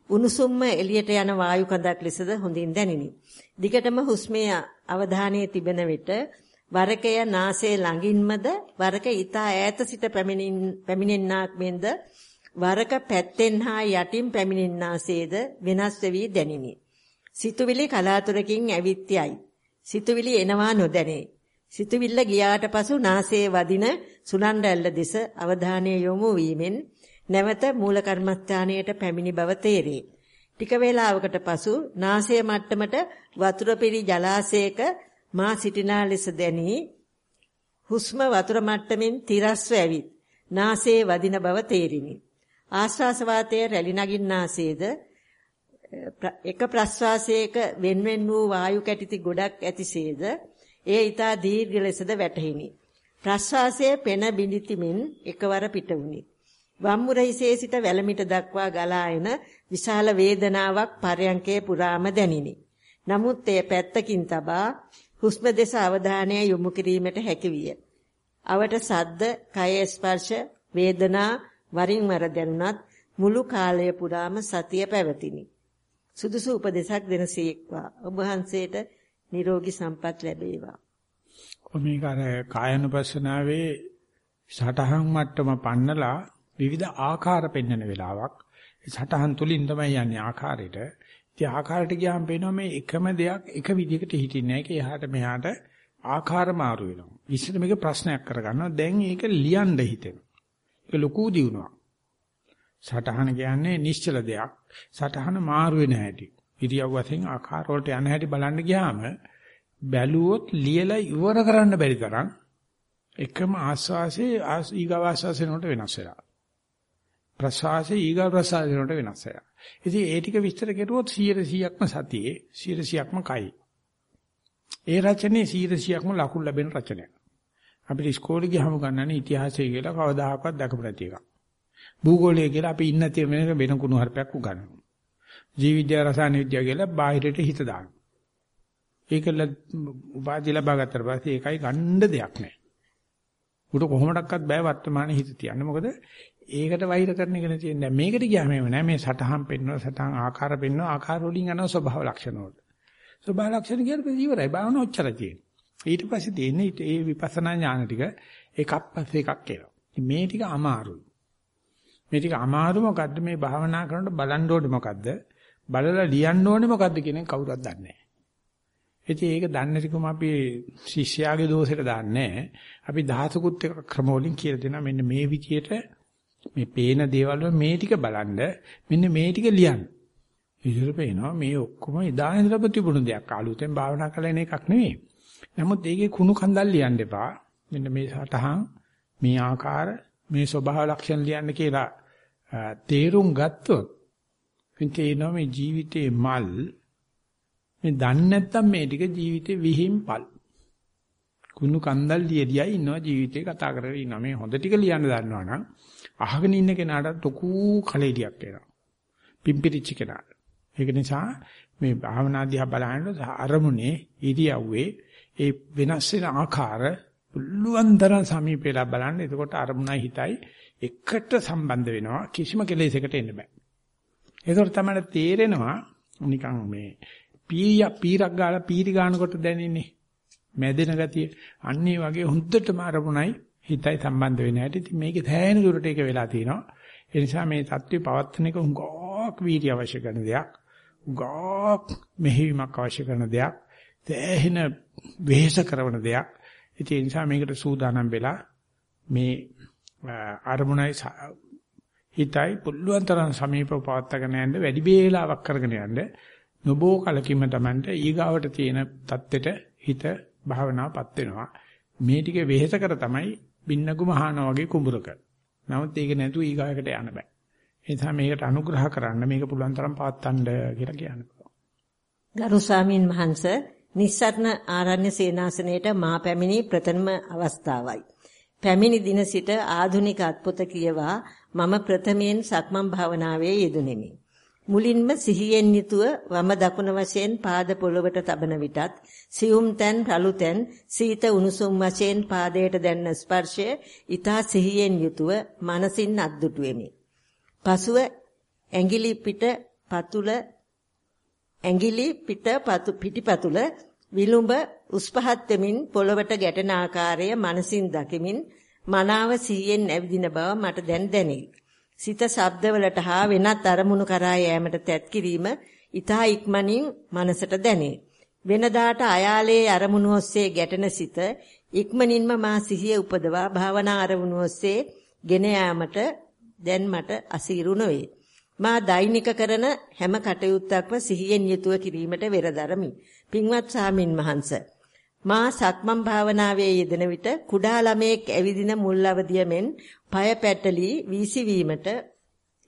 උණුසුම්ම එළියට යන වායු කඳක් ලෙසද හොඳින් දැනිනි. දිගටම හුස්මේ අවධානයේ තිබෙන විට වරකය නාසයේ ළඟින්මද වරක ඊතා ඈත සිට පැමිණෙන්නාක් මෙන්ද වරක පැත්තෙන් හා යටින් පැමිණෙන්නාසේද වෙනස් වෙවි දැනිනි. සිතුවිලි කලාතුරකින් ඇවිත් යයි. සිතුවිලි එනවා නොදැනේ. සිතුවිල්ල ගියාට පසු නාසයේ වදින සුලන් රැල්ල දෙස අවධානය යොමු වීමෙන් නැවත මූල කර්මස්ථානයට පැමිණි බව තේරේ. ටික වේලාවකට පසු නාසය මට්ටමට වතුර පිරි ජලාශයක මා සිටිනා ලෙස දැනි හුස්ම වතුර මට්ටමින් තිරස්ව ඇවිත් නාසයේ වදින බව තේරිනි. ආශ්වාස වාතයේ රැලි නගින්නාසේද එක ප්‍රශ්වාසයක වෙන්වෙන් වූ වායු කැටිති ගොඩක් ඇතිසේද එය ඊතා දීර්ඝ ලෙසද වැටහිනි. ප්‍රශ්වාසයේ පෙන බිඳිතිමින් එකවර පිට වුනි. වම් මුරහිසේ සිට වැලමිට දක්වා ගලා එන විශාල වේදනාවක් පරයන්කේ පුරාම දැනිනි. නමුත් එය පැත්තකින් තබා හුස්ම දෙස අවධානය යොමු කිරීමට හැකියිය. අවට සද්ද, කය ස්පර්ශ, වේදනා වරින් වර දැනුණත් මුළු කාලය පුරාම සතිය පැවතිනි. සුදුසු උපදේශක් දෙනසේක්වා. ඔබ වහන්සේට නිරෝගී සම්පත් ලැබේවා. මේක අර කායනුපස්සනාවේ සටහන් මට්ටම පන්නලා විවිධ ආකාර පෙන්වන වෙලාවක්. සටහන් තුලින් තමයි යන්නේ ආකාරයට. ඉතින් ආකාරයට ගියාම පේනවා මේ එකම දෙයක් එක විදිහකට හිටින්නේ නැහැ. ඒක එහාට මෙහාට ආකාර මාරු වෙනවා. ඉස්සර මේක ප්‍රශ්නයක් කරගන්නවා. දැන් ඒක ලියන්න හිතෙනවා. ඒක ලොකු දියුණුවක්. සටහන කියන්නේ නිශ්චල දෙයක්. සටහන මාරු වෙන හැටි. ඉරියව් වශයෙන් ආකාර වලට යන හැටි බලන්න ගියාම බැලුවොත් ලියලා ඉවර කරන්න බැරි තරම් එකම ආස්වාසේ ඊගව ආස්වාසේනට වෙනස් වෙනවා. ප්‍රසවාසයේ ඊගව ප්‍රසවාසේනට වෙනස් වෙනවා. ඉතින් ඒ ටික විස්තර කෙරුවොත් 100%ක්ම සතියේ 100%ක්ම කයි. ඒ රචනයේ 100%ක්ම ලකුණු ලැබෙන රචනයක්. අපිට ඉස්කෝලේ ගියහම ගන්නන්නේ ඉතිහාසය කියලා කවදාහක්වත් දැකපු නැති එකක්. භූගෝලය කියලා අපි ඉන්න තියෙන වෙන කුණු හර්පයක් උගන්වනවා. ජීව විද්‍යාව රසායන විද්‍යාව කියලා බාහිරට හිත දානවා. ඒකල උපාධිය ලබා ගත්තට පස්සේ ඒකයි ගන්න දෙයක් නැහැ. උට කොහොමඩක්වත් බෑ වර්තමානයේ හිත තියන්න. මොකද ඒකට වෛර කරන එක නෙවෙයි තියෙන්නේ. මේකට ගියාම එහෙම නෑ. මේ සටහන් පෙන්වන සටහන් ආකාර පෙන්වන ආකාර වලින් යන ස්වභාව ලක්ෂණ වලට. ස්වභාව ලක්ෂණ කියන්නේ ඉවරයි. භාවන ඔච්චර තියෙන්නේ. ඊට පස්සේ තියෙන්නේ ඒ විපස්සනා ඥාන ටික එකක් පස්සේ එකක් කියලා. මේ ටික අමාරුයි. මේ ටික අමාරු මොකද්ද මේ භාවනා කරනකොට බලන්න ඕනේ මොකද්ද? බලලා ලියන්න ඕනේ මොකද්ද කියන කවුරුත් දන්නේ නැහැ. ඉතින් ඒක දන්නේ නැතිකම අපි ශිෂ්‍යයාගේ දෝෂෙට දාන්නේ අපි දහසකුත් එක ක්‍රම වලින් කියලා දෙනවා මෙන්න මේ විදියට මේ පේන දේවල් මේ ටික බලන්න මෙන්න මේ ටික ලියන්න. ඉතින් පේනවා මේ ඔක්කොම එදා ඉඳලා තිබුණු දෙයක්. අලුතෙන් භාවනා කරලා එන එකක් නෙවෙයි. නමුත් ඒකේ කුණු කන්දල් ලියන්න එපා. මෙන්න මේ සටහන් මේ ආකාර මේ ස්වභාව ලක්ෂණ ලියන්න කියලා තේරුම් ගත්තොත් පිටිනෝ මේ ජීවිතේ මල් මේ දන්නේ නැත්තම් මේ ටික ජීවිතේ විහිම්පල්. කුණු කන්දල් ලියදියා ඉන්නවා ජීවිතේ කතා කරගෙන ඉන්නවා. මේ හොඳ ටික ලියන්න දන්නවනම් අහගෙන ඉන්න කෙනාට ලොකු කලෙලියක් එනවා. පිම්පිරිච්ච කෙනාට. ඒක නිසා මේ භාවනා දිහා බලනකොට අරමුණේ ඉරියව්වේ ඒ වෙනස් වෙන ආකාර පුළුවන් තරම් සමීපේලා බලන්න. එතකොට අරමුණයි හිතයි එකට සම්බන්ධ වෙනවා. කිසිම කෙලෙසයකට එන්න බෑ. ඒකට තමයි තේරෙනවා නිකන් මේ පීය පීරක් ගාලා පීරි ගන්නකොට දැනෙන්නේ මැදෙන ගතිය. අන්න ඒ වගේ හොඳටම අරමුණයි හිතයි සම්බන්ධ වෙන හැටි. ඉතින් මේකේ තැහෙන දුරට ඒක වෙලා තියෙනවා. ඒ නිසා මේ தත්ත්වය පවත්වන එක හුඟක් වීර්ය අවශ්‍ය කරන දෙයක්. හුඟක් මෙහෙයීමක් අවශ්‍ය කරන දෙයක්. තැහෙන වෙහෙස කරන දෙයක්. ඒ නිසා මේකට සූදානම් වෙලා මේ අරමුණයි හිතයි පුළුවන් තරම් සමීපව පවත්වාගෙන යන්න වැඩි වේලාවක් කරගෙන යන්න. නොබෝ කලකින්ම Tamanට ඊගාවට තියෙන தත්වෙට හිත භාවනාවපත් වෙනවා. මේ ටික වෙහෙස කර තමයි බින්නගුම හානා වගේ කුඹුරක. නමුත් ඒක නැතුව ඊගායකට යන්න බෑ. ඒ නිසා මේකට අනුග්‍රහ කරන්න මේක පුළුවන් තරම් පවත්වන්න කියලා කියනවා ගරු ස්වාමින් වහන්සේ නිස්සරණ ආරණ්‍ය සේනාසනයේට මා පැමිණි ප්‍රථම අවස්ථාවයි. පැමිණි දින සිට ආධුනික අත්පොත කියවා මම ප්‍රථමයෙන් සක්මන් භාවනාවේ යෙදුණෙමි. මුලින්ම සිහියෙන් යුතුව වම දකුණ වශයෙන් පාද පොළවට තබන විටත් සියුම් තැන් රළු තැන් සීත උණුසුම් වශයෙන් පාදයට දැනෙන ස්පර්ශය ඊතා සිහියෙන් යුතුව මනසින් අද්දුටුවෙමි. පසුව ඇඟිලි පිට පතුල ඇඟිලි පිට පතු පිටිපතුල විලුඹ උස් පහත් වෙමින් පොළවට ගැටෙන ආකාරය මනසින් දකිමින් මනාව සිහියෙන් ඇවිදින බව මට දැන් දැනේ. සිත ශබ්දවලට හා වෙනත් අරමුණු කරා යෑමට තැත් කිරීම ඊතා ඉක්මනින් මනසට දැනේ. වෙනදාට අයාලේ අරමුණු ඔස්සේ ගැටෙන සිත ඉක්මනින්ම මා සිහිය උපදවා භාවනා අරමුණු ඔස්සේ ගෙන යාමට දැන් මට අසීරු නොවේ. මා දෛනික කරන හැම කටයුත්තක්ම සිහියෙන් යුතුව කිරීමට වෙරදරමි. පින්වත් සාමින් වහන්සේ මා සක්මන් භාවනාවේ යෙදෙන විට කුඩා ළමයෙක් ඇවිදින මුල් අවදිය මෙන් পায় පැටලී වීසිවීමට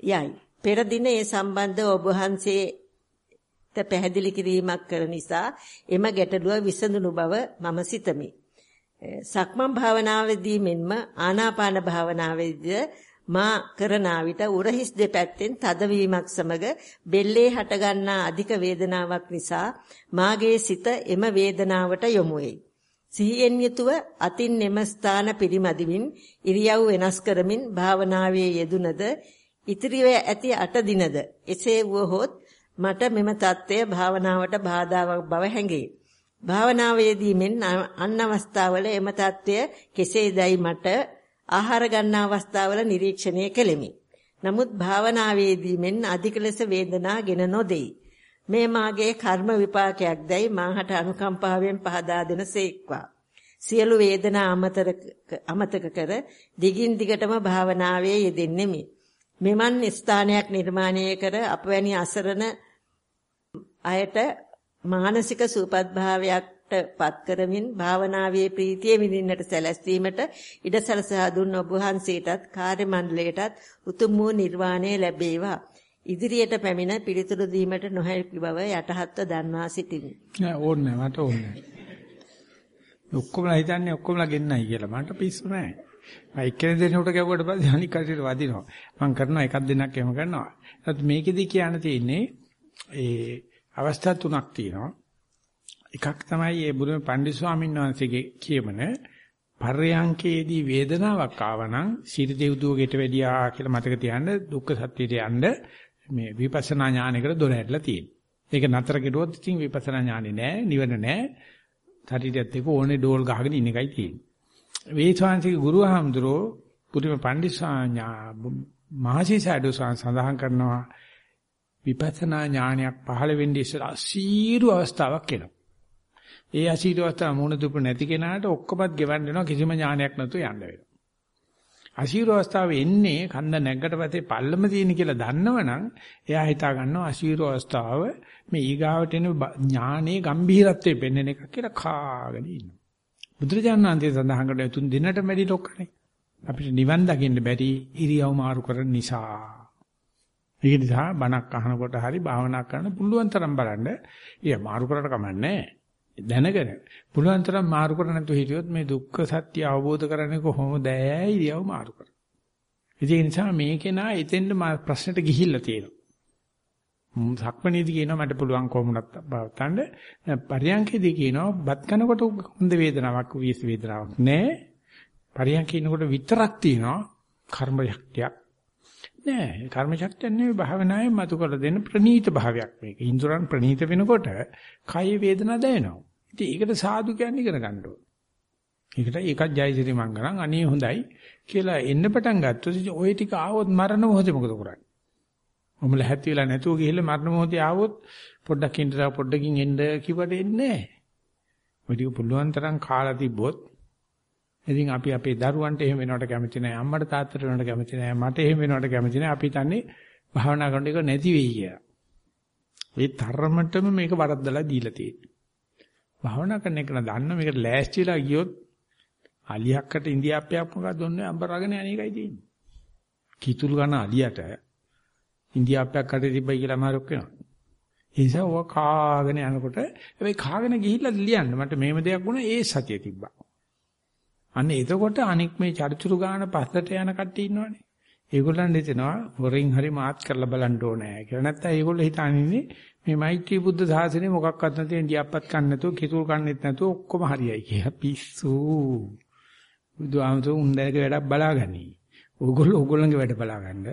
යයි. පෙර දින ඒ සම්බන්ධ ඔබ වහන්සේට පැහැදිලි කිරීමක් කර නිසා එම ගැටලුව විසඳුණු බව මම සිතමි. සක්මන් භාවනාවේදී මෙන්ම ආනාපාන භාවනාවේදී මා කරන විට උරහිස් දෙපැත්තෙන් තදවීමක් සමග බෙල්ලේ හටගන්නා අධික වේදනාවක් නිසා මාගේ සිත එම වේදනාවට යොමු වෙයි. සිහියෙන් යුතුව අතින් එම ස්ථාන පිරිමදිමින් ඉරියව් වෙනස් කරමින් භාවනාවේ යෙදුනද ඉතිරිව ඇති අට දිනද එසේ වුවහොත් මට මෙම தත්ත්වය භාවනාවට බාධාවක් බව හැඟේ. භාවනාවේදී මෙන් අන් අවස්ථාවල එම தත්ත්වය කෙසේදයි මට ආහාර ගන්න අවස්ථාවල නිරීක්ෂණය කෙලෙමි. නමුත් භාවනාවේදී මෙන් අධික ලෙස වේදනා ගෙන නොදෙයි. මේ මාගේ කර්ම විපාකයක් දැයි මාහට අනුකම්පාවෙන් පහදා දෙනසේක්වා. සියලු වේදනා අමතක කර දිගින් දිගටම භාවනාවේ යෙදෙන්නෙමි. මෙමන් ස්ථානයක් නිර්මාණය කර අපවැනි අසරණ අයට මානසික සූපත් භාවයක් පත් කරමින් භාවනාවේ ප්‍රීතිය විඳින්නට සැලැස්වීමට ඉඩ සලසා දුන් ඔබ වහන්සේටත් කාර්ය මණ්ඩලයටත් උතුම් වූ නිර්වාණය ලැබේවා. ඉදිරියට පැමිණ පිළිතුරු දීමට නොහැකි බව යටහත්ව දන්වා සිටිමි. නෑ ඕනේ මට ඕනේ. ඔක්කොමලා හිතන්නේ ඔක්කොමලා ගෙන්නයි කියලා. මට පිස්සු නෑ. මම එක්කෙනෙක් දෙන්නෙකුට ගැව්වට පස්සේ අනික් කටියට වදිනවා. මම කරනවා එකක් දෙන්නක් එහෙම කරනවා. ඒත් මේකෙදි කියන්න තියෙන්නේ ඒ අවස්ථා තුනක් තියෙනවා. එකක් තමයි මේ බුදුම පණ්ඩිත ස්වාමීන් වහන්සේගේ කියමන පර්යංකේදී වේදනාවක් ආවනම් සිරි දෙව්දුවකට වැඩියා කියලා මතක තියාගන්න දුක්ඛ සත්‍යයට යන්න මේ විපස්සනා ඥානයකට දොර ඇරලා තියෙනවා. ඒක නතර කෙරුවොත් ඉතින් විපස්සනා ඥානෙ නෑ, නිවන නෑ. ශරීරයත් එක්ක ඕනේ ඩෝල් ගහගෙන ඉන්න එකයි තියෙන්නේ. වේසාංශික ගුරුහාමුදුරෝ පුදුම පණ්ඩිත මහසීසඩෝ සඳහන් කරනවා විපස්සනා ඥානයක් පහළ වෙන්නේ ඉස්සර අසීරු අවස්ථාවක් එනවා. ඒ අසීරවස්ථාව මුණ දුප නැති කෙනාට ඔක්කොමත් ගෙවන්න වෙනවා කිසිම ඥානයක් නැතුව යන්න වෙනවා. අසීරවස්ථාව එන්නේ කන්ද නැග්ගට පස්සේ පල්ලම තියෙන කියලා දන්නවනම් එයා හිතා ගන්නවා අසීරවස්ථාව මේ ඊගාවට එන ඥානයේ ගැඹීරත්වයේ පෙන්වන එක කියලා කාගෙන ඉන්නවා. බුදුරජාණන් වහන්සේ සඳහන් කරන තුන් දිනට වැඩි ලොක්කනේ. අපිට නිවන් දකින්න බැරි ඉරියව් මාරු කරන නිසා. ඒක නිසා බණක් අහනකොට හරි භාවනා කරන්න පුළුවන් තරම් බලන්න. ඊය මාරු කරලා කමන්නේ දැනගෙන. පුළුවන් තරම් මාරු කර නැතුව හිටියොත් මේ දුක්ඛ සත්‍ය අවබෝධ කරන්නේ කොහොමද? ඉරියව් මාරු කර. ඒ නිසා මේකේ නා එතෙන්ද ප්‍රශ්නෙට ගිහිල්ලා තියෙනවා. සක්මණේදී කියනවා මට පුළුවන් කොහොමවත් බවත්තන්න. පරියන්කේදී කියනවා බත් කනකොට හොඳ වේදනාවක් විශේෂ වේදනාවක් නෑ පරියන්කේ ඉන්නකොට විතරක් තියෙනවා කර්ම ශක්තියක් නෑ කර්ම ශක්තිය නෙවෙයි භාවනාවේ මතු කර දෙන ප්‍රනීත භාවයක් මේක. ඉන්ද්‍රයන් ප්‍රනීත වෙනකොට කය වේදනා දැනෙනවා. ඉතින් ඒකට සාදු කියන්නේ ඉගෙන ගන්න ඕනේ ඒකට ඒකත් ජයසිරි මංගලම් අනේ හොඳයි කියලා එන්න පටන් ගත්තොත් ඔය ටික ආවොත් මරණ මොහොතේ මොකද කරන්නේ මොම ලැහැත් වෙලා නැතුව ගිහිල්ලා මරණ මොහොතේ ආවොත් පොඩ්ඩක් ඉඳලා පොඩ්ඩකින් එන්න කිව්වට එන්නේ නැහැ. ඔය ටික පුළුවන් තරම් කාලා තිබ්බොත් ඉතින් අපි අපේ දරුවන්ට එහෙම වෙනවට කැමති නැහැ. අම්මට තාත්තට වෙනවට කැමති නැහැ. මට එහෙම වෙනවට කැමති නැහැ. අපි තන්නේ භාවනා කරන එක නැති වෙයි කියලා. ඒ තරමටම මේක වරද්දලා දීලා තියෙනවා. භාවනා කරන එක දන්න මේකට ලෑස්තිලා ගියොත් අලියක්කට ඉන්දියාප්පයක් මොකක්ද ඔන්නේ අඹරගෙන අනේකයි තියෙන්නේ. කිතුල් ගන්න අලියට ඉන්දියාප්පයක් කඩේ තිබ්බයි කියලා අමාරුක් වෙනවා. ඒ නිසා ඔය කාගෙන යනකොට හැබැයි කාගෙන ගිහිල්ලා ලියන්න මට මේම දෙයක් වුණා ඒ සතිය තිබ්බා. අන්න එතකොට අනික් මේ චරිචුරු ගාන පස්සට යන කට්ටිය ඉන්නවනේ. ඒගොල්ලන් හිතනවා වරින් හරි මාත් කරලා බලන්න ඕනේ කියලා. නැත්තම් ඒගොල්ලෝ හිතන්නේ මේ මෛත්‍රී බුද්ධ සාසනේ මොකක්වත් නැති ඉන්දියාප්පත් කන්න නැතුව කිතුල් කන්නෙත් නැතුව ඔක්කොම හරියයි කියලා පිස්සු. බුදුහාමුදුරු උන්දැක වැඩක් බලාගනි. ඕගොල්ලෝ ඕගොල්ලන්ගේ වැඩ බලාගන්න.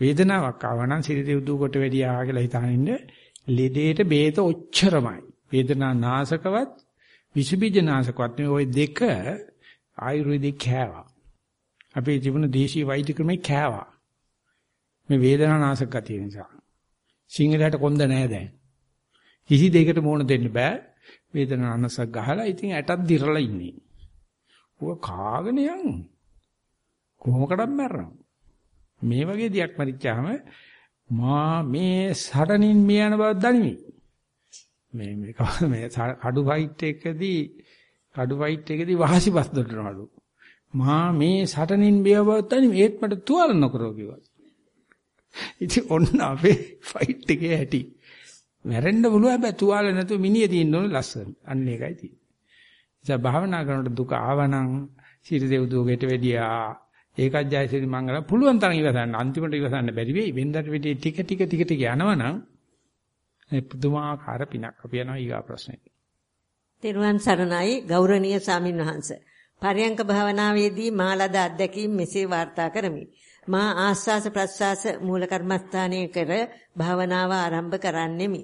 වේදනාවක් ආව නම් සිරිතේ උදුකොට වැඩියා කියලා හිතානින්න ලෙඩේට බේත ඔච්චරමයි. වේදනා නාශකවත් විස බීජ නාශකවත් මේ ওই දෙක ආයුර්වේදික කෑවා. අපේ ජීවන දේශීය වෛද්‍ය ක්‍රමේ කෑවා. මේ වේදනා නාශක ගතිය නිසා. සිංහලයට කොන්ද නැහැ දැන්. කිසි දෙයකට මොන දෙන්න බෑ. වේදනා නාශක ගහලා ඉතින් ඇටක් දිරලා ඉන්නේ. ඌ කාගෙන යන්. කොහොමකටද මැරෙනවා? මේ වගේ දෙයක් මරිච්චාම මා මේ සඩනින් මිය යන බව දනිමි. මේ මේක මේ කඩු ෆයිට් එකදී කඩු ෆයිට් එකදී වහසිපස් දොඩනවලු. මා මේ සටනින් මිය බව දනිමි. ඒත් මට තුවාල නොකරෝ කිව්වා. ඉතින් ඔන්න අපේ ෆයිට් එකේ ඇති. මැරෙන්න පුළුවන් හැබැයි තුවාල නැතුව මිනිය තියෙන්න ඕනේ ලස්සන. අන්න ඒකයි තියෙන්නේ. ඉතින් භාවනා කරනකොට දුක ආවනම් සිරි දෙව් දුවකට වැඩියා ඒකත් ජයසිරි මංගල පුළුවන් තරම් ඉවසන්න. අන්තිමට ඉවසන්න බැරි වෙයි. වෙන්දට පිටේ ටික ටික ටික ටික යනවනම් මේ පුදුමාකාර පිනක්. අපි යනවා ඊගා ප්‍රශ්නෙට. තෙරුවන් සරණයි ගෞරවනීය සාමින් වහන්ස. පරයන්ක භාවනාවේදී මා ලද අත්දැකීම් මෙසේ වාර්තා කරමි. මා ආස්වාස ප්‍රස්වාස මූල කර්මස්ථානයේ කර භාවනාව ආරම්භ කරන්නෙමි.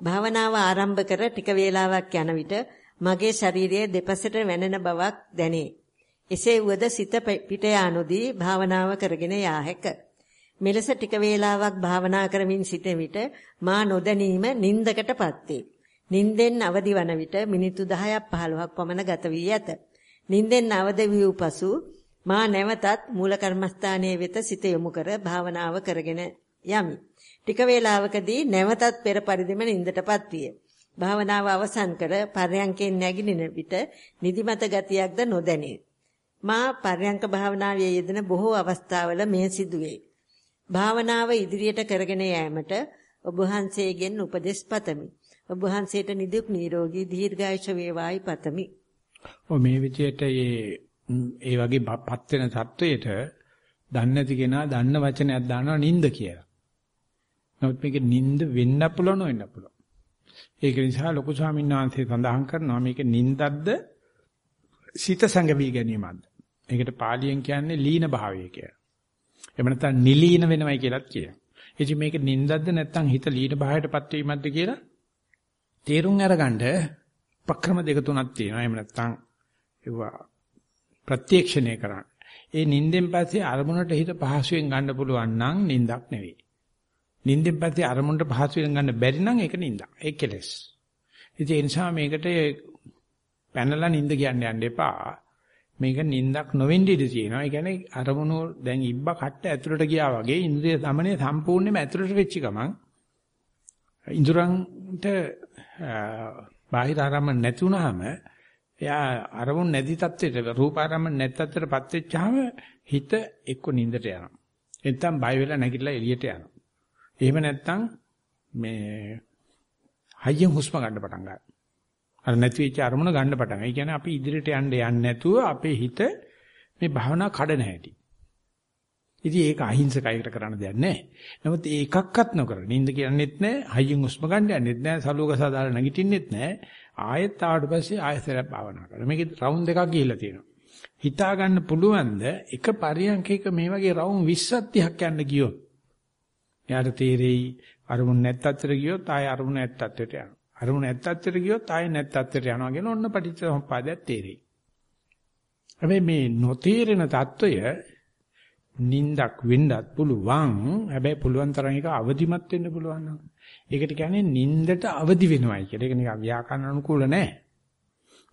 භාවනාව ආරම්භ කර ටික වේලාවක් යන විට මගේ ශරීරයේ දෙපසට වැනෙන බවක් දැනේ. එසේ වුවද සිත පිට යානොදී භාවනාව කරගෙන යා හැක. මෙලෙස ටික වේලාවක් භාවනා කරමින් සිටින විට මා නොදැනීම නින්දකටපත් වේ. නින්දෙන් අවදි වන විට මිනිත්තු 10ක් 15ක් පමණ ගත වී ඇත. නින්දෙන් අවදි වූ පසු මා නැවතත් මූල කර්මස්ථානයේ වෙත සිත යොමු කර භාවනාව කරගෙන යමි. ටික වේලාවකදී නැවතත් පෙර පරිදිම නින්දටපත් විය. භාවනාව අවසන් කර පර්යංකෙන් නැගිටින විට නිදිමත ගතියක්ද නොදැනේ. මා පර්යංක භාවනාවේ යෙදෙන බොහෝ අවස්ථාවල මේ සිදුවේ. භාවනාව ඉදිරියට කරගෙන යාමට ඔබ වහන්සේගෙන් උපදෙස් පතමි. ඔබ වහන්සේට නිදුක් නිරෝගී දීර්ඝායුෂ වේවායි පතමි. ඔය මේ විදියට ඒ ඒ වගේ පත් වෙන தത്വයට දන්නේ නැති කෙනා දන්න වචනයක් දානවා නින්ද කියලා. නමුත් මේක නින්ද වෙන්න පුළුවන් වෙන්න පුළුවන්. ඒක නිසා ලොකු ස්වාමීන් වහන්සේ සඳහන් කරනවා මේක නින්දක්ද සිත සංගවි ගැනීමක්ද. ඒකට පාලියෙන් කියන්නේ ලීන භාවය කියලා. එහෙම නැත්නම් නිලීන වෙනවයි කියලත් කියනවා. ඉතින් මේක නින්දක්ද නැත්නම් හිත ලීන භාවයටපත් වීමක්ද කියලා තේරුම් අරගන්න උපක්‍රම දෙක තුනක් තියෙනවා. එහෙම නැත්නම් ඒවා ප්‍රත්‍යක්ෂණය කරන්න. ඒ නිින්දෙන් පස්සේ අරමුණට හිත පහසුවෙන් ගන්න පුළුවන් නම් නිින්දක් නෙවෙයි. නිින්දෙන් පස්සේ අරමුණට පහසුවෙන් ගන්න බැරි නම් ඒක නිින්දක්. ඒක කෙලස්. ඉතින් ඒ නිසා මේකට පැනලා නිින්ද කියන්න යන්න එපා. මේක නිින්දක් නොවෙන්න ඉඩ තියෙනවා. ඒ කියන්නේ අරමුණ දැන් ඉබ්බා කට්ට ඇතුළට ගියා වගේ ඉන්ද්‍රිය দমনය සම්පූර්ණයෙන්ම ඇතුළට වෙච්ච ගමන් ඉඳුරන්ට බාහිර ආරම්භ නැති වුනහම එයා අරමුණ නැති තත්ත්වයට රූපාරම්මන නැති තත්ත්වයටපත් වෙච්චාම හිත එක්ක නින්දට යනවා. නැත්තම් බය වෙලා නැගිටලා එළියට යනවා. එහෙම නැත්තම් මේ හයියෙන් හුස්ම ගන්න පටන් ගන්නවා. අර නැති වෙච්ච අරමුණ ගන්න පටන් ගන්නවා. ඒ කියන්නේ අපි ඉදිරියට යන්න යන්නේ නැතුව අපේ හිත මේ භාවනා කඩන හැටි. ඉතින් ඒක අහිංසකයකට කරන්න දෙයක් නැහැ. නමුත් ඒ එකක්වත් නොකර නිින්ද කියන්නෙත් නැහැ, හයියෙන් හුස්ම ගන්න යන්නෙත් නැහැ, සලුවකසා දාලා නැගිටින්නෙත් නැහැ. ආයෙත් ආවට පස්සේ ආයෙසර භාවනා කරනවා. මේකේ රවුන්ඩ් එකක් ගිහිල්ලා තියෙනවා. හිතා ගන්න පුළුවන්ද එක පරියන්කයක මේ වගේ රවුන්ඩ් 20ක් 30ක් යන්න ගියොත්. එයාට තේරෙයි අරමුණ නැත්තත්තර ගියොත් ආයෙ අරමුණ නැත්තත්තට යනවා. අරමුණ නැත්තත්තර ගියොත් ආයෙ නැත්තත්තට යනවා කියන ඔන්න පටිච්චසමුප්පාදයක් තේරෙයි. හැබැයි මේ නොතේරෙන తত্ত্বය නිින්දක් වෙන්නත් පුළුවන්. හැබැයි පුළුවන් තරම් ඒක අවදිමත් වෙන්න පුළුවන් නම්. ඒකට කියන්නේ නිින්දට අවදි වෙනවයි කියලා. ඒක නිකන් ව්‍යාකරණ අනුකූල නැහැ.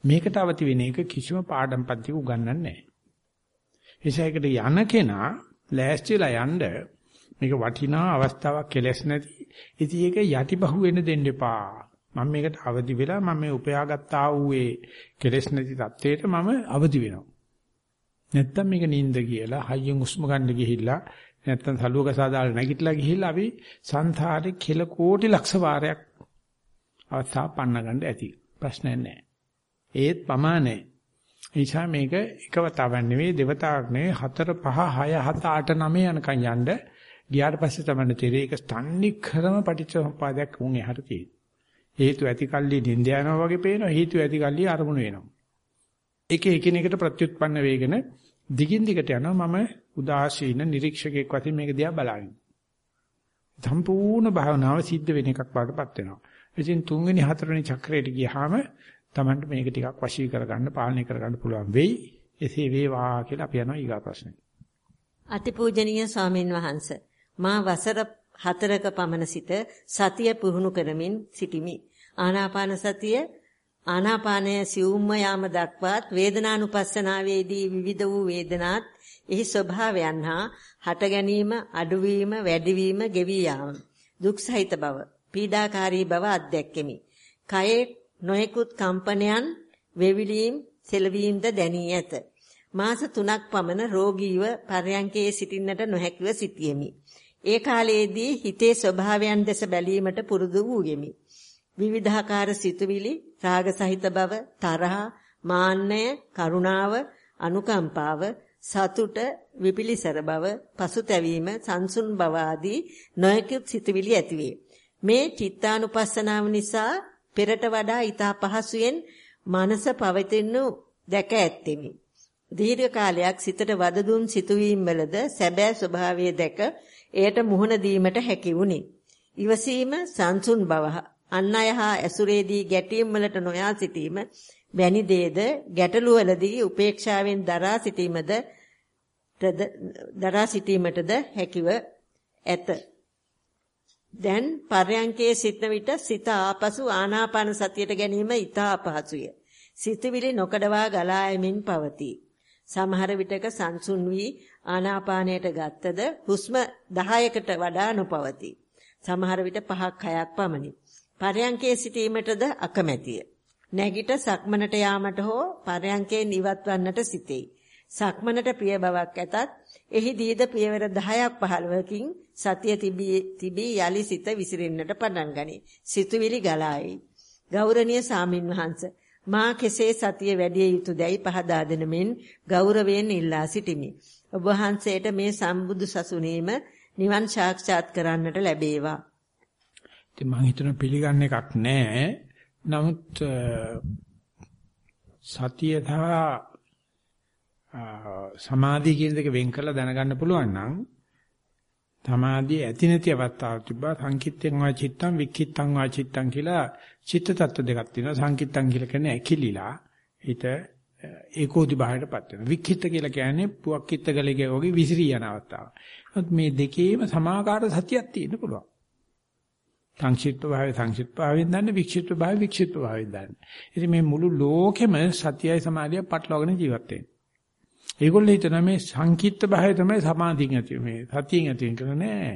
මේකට අවදි වෙන එක කිසිම පාඩම් පන්තියක උගන්වන්නේ නැහැ. ඒසයකට යන කෙනා ලෑස්තිලා යන්න මේක වටිනා අවස්ථාවක් කෙලස් නැති. ඉතින් ඒක යටිපහුව වෙන දෙන්න එපා. මම මේකට අවදි වෙලා මම මේ උපයාගත්තා වූ ඒ කෙලස් නැති தത്വයට මම අවදි වෙනවා. නැත්තම් මේක නිින්ද කියලා හයියෙන් උස්ම ගන්න ගිහිල්ලා නැත්තම් සලුවක සාදාලා නැගිටලා ගිහිල්ලා අපි සංසාරේ කෙල කෝටි ලක්ෂ වාරයක් අවස්ථා පන්න ගන්න ඇති. ප්‍රශ්නයක් නැහැ. ඒත් ප්‍රමාණයි. එනිසා මේක එකවතාවක් නෙවෙයි දෙවතාවක් නෙවෙයි හතර පහ හය හත අට නවය යනකම් යන්න ගියාට පස්සේ තමයි තේරෙන්නේ ඒක ස්තන්නි කරම පටිච්චසමුපාදයක් උන් එහාට තියෙන. හේතු ඇති කල්ලි නිඳ යනවා වගේ පේනවා හේතු ඇති කල්ලි අරමුණු වෙනවා. ඒක එකිනෙකට ප්‍රත්‍යুৎපන්න වේගන දිගින් දිගට යනවා මම උදාසීන නිරීක්ෂකෙක් වශයෙන් මේක දිහා බලන්නේ. සම්පූර්ණ භාවනාව සිද්ධ වෙන එකක් වඩපත් වෙනවා. ඉතින් තුන්වෙනි හතරවෙනි චක්‍රයට ගියාම Tamanට මේක ටිකක් වශී කරගන්න පාලනය කරගන්න පුළුවන් වෙයි. එසේ වේවා කියලා අපි යනවා ඊගා ප්‍රශ්නෙට. අතිපූජනීය ස්වාමින් වහන්සේ මා වසර 4ක පමණ සිට සතිය පුහුණු කරමින් සිටිමි. ආනාපාන සතිය ආනාපානය සිවුම්ම යාම දක්වාත් වේදනානුපස්සනාවේදී විවිධ වූ වේදනාත් එහි ස්වභාවයන් හා හට ගැනීම අඩුවීම වැඩිවීම ගෙවී යාම දුක් සහිත බව පීඩාකාරී බව අත්දැක්කෙමි. කයේ නොයෙකුත් කම්පනයන් වෙවිලීම් සෙලවීමද දැනී ඇත. මාස 3ක් පමණ රෝගීව පරයන්කේ සිටින්නට නොහැකිව සිටියෙමි. ඒ කාලයේදී හිතේ ස්වභාවයන් දෙස බැලීමට පුරුදු වූයෙමි. විවිධාකාර සිතුවිලි, රාග සහිත බව, තරහ, මාන්නය, කරුණාව, අනුකම්පාව, සතුට, විපිලිසර බව, පසුතැවීම, සංසුන් බව ආදී නොයෙකුත් සිතුවිලි ඇතිවේ. මේ චිත්තානුපස්සනාව නිසා පෙරට වඩා ඊට පහසුවෙන් මනස පවතිනු දැක ඇත්තෙමි. දීර්ඝ කාලයක් සිතට වද දුන් සිතුවීම් වලද සැබෑ ස්වභාවය දැක එයට මුහුණ දීමට හැකි වුණි. ඉවසීම සංසුන් බව අන් අය හා ඇසුරේදී ගැටීම් වලට නොයා සිටීම වැනි දේද ගැටලු වලදී උපේක්ෂාවෙන් දරා සිටීමද දරා සිටීමටද හැකිව ඇත. දැන් පර්යංකයේ සිටන විට සිත ආපසු ආනාපාන සතියට ගැනීම ඉතා අපහසුය. සිතවිලි නොකඩවා ගලා යමින් පවතී. සමහර විටක සංසුන් වී ආනාපානයට ගත්තද හුස්ම 10කට වඩා නොපවතී. සමහර විට 5ක් 6ක් පමණි. පරයන්කේ සිටීමටද අකමැතිය. නැගිට සක්මනට යාමට හෝ පරයන්කේ නිවත් වන්නට සිටෙයි. සක්මනට ප්‍රිය බවක් ඇතත් එහිදීද පියවර 10ක් 15කින් සතිය තිබී යලි සිත විසිරෙන්නට පටන් ගනී. සිතුවිලි ගලායි. ගෞරවනීය සාමින් වහන්සේ මා කෙසේ සතිය වැඩි යුතුයදයි පහදා දෙන මෙන් ගෞරවයෙන් ඉල්ලා සිටිමි. ඔබ වහන්සේට මේ සම්බුදු සසුනේම නිවන් සාක්ෂාත් කරන්නට ලැබේවා. ඉතින් මම හිතන පිළිගන්න එකක් නැහැ. නමුත් සතිය සහ සමාධිය කියන දෙක වෙන් කරලා දැනගන්න පුළුවන් නම් සමාධිය ඇති නැති අවස්ථාවක් තිබ්බා සංකිට්ඨං වා චිත්තං වික්ඛිත්තං වා චිත්තං කියලා චිත්ත tattwa දෙකක් තියෙනවා සංකිට්ඨං කියලා කියන්නේ ඇකිලිලා හිත ඒකෝදි භාවයටපත් වෙනවා වික්ඛිත්ත කියලා කියන්නේ පුවක් කිත්ත ගලේ වගේ විසිරී යන අවස්ථාව. මේ දෙකේම සමාකාර සතියක් තියෙන්න පුළුවන්. සංක්ෂිප්ත භාවය සංක්ෂිප්ත භාවයෙන් දන්නේ වික්ෂිප්ත භාවය වික්ෂිප්ත භාවයෙන් දන්නේ. ඉතින් මේ මුළු ලෝකෙම සතියයි සමාධිය පටලවාගෙන ජීවත් වෙන්නේ. ඒගොල්ලෝ හිතනවා මේ සංකීර්ත භාවය තමයි සමාධියෙන් ඇති මේ සතියෙන් ඇති වෙන නෑ.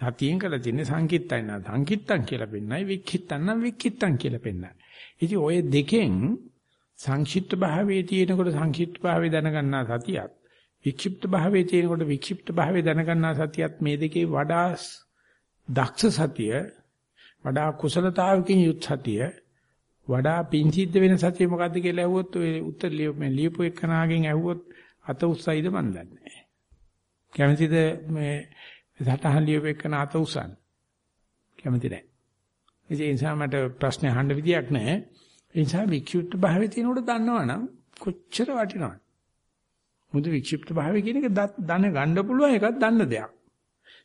සතියෙන් කළ තින්නේ සංකීර්තයි නා සංකීර්තං කියලා පෙන්නයි වික්ඛිත්තං නම් වික්ඛිත්තං කියලා පෙන්නයි. ඉතින් ওই දෙකෙන් සංක්ෂිප්ත භාවයේ තියෙනකොට සංක්ෂිප්ත භාවය දැනගන්නා සතියත් වික්ෂිප්ත භාවයේ තියෙනකොට වික්ෂිප්ත භාවය දැනගන්නා සතියත් මේ දෙකේ වඩා දක්ෂ සතිය වඩා කුසලතාවකින් යුත් සතිය වඩා පිංසිද්ධ වෙන සතිය මොකද්ද කියලා ඇහුවොත් ඔය උත්තර මේ ලියපු එක්කනාගෙන් ඇහුවොත් අත උස්සයිද මන් දන්නේ නැහැ. කැමතිද මේ සටහන් ලියපු එක්කන අත උස්සන්න? කැමති නැහැ. ඒ නිසා මට ප්‍රශ්න අහන්න විදියක් නැහැ. ඒ නිසා වික්ෂිප්ත භාවයේ තියෙනකොට දන්නවනම් කොච්චර වටිනවද? මුදු වික්ෂිප්ත භාවය කියන එක දන ගන්න පුළුවන් එකක් දන්න දෙයක්.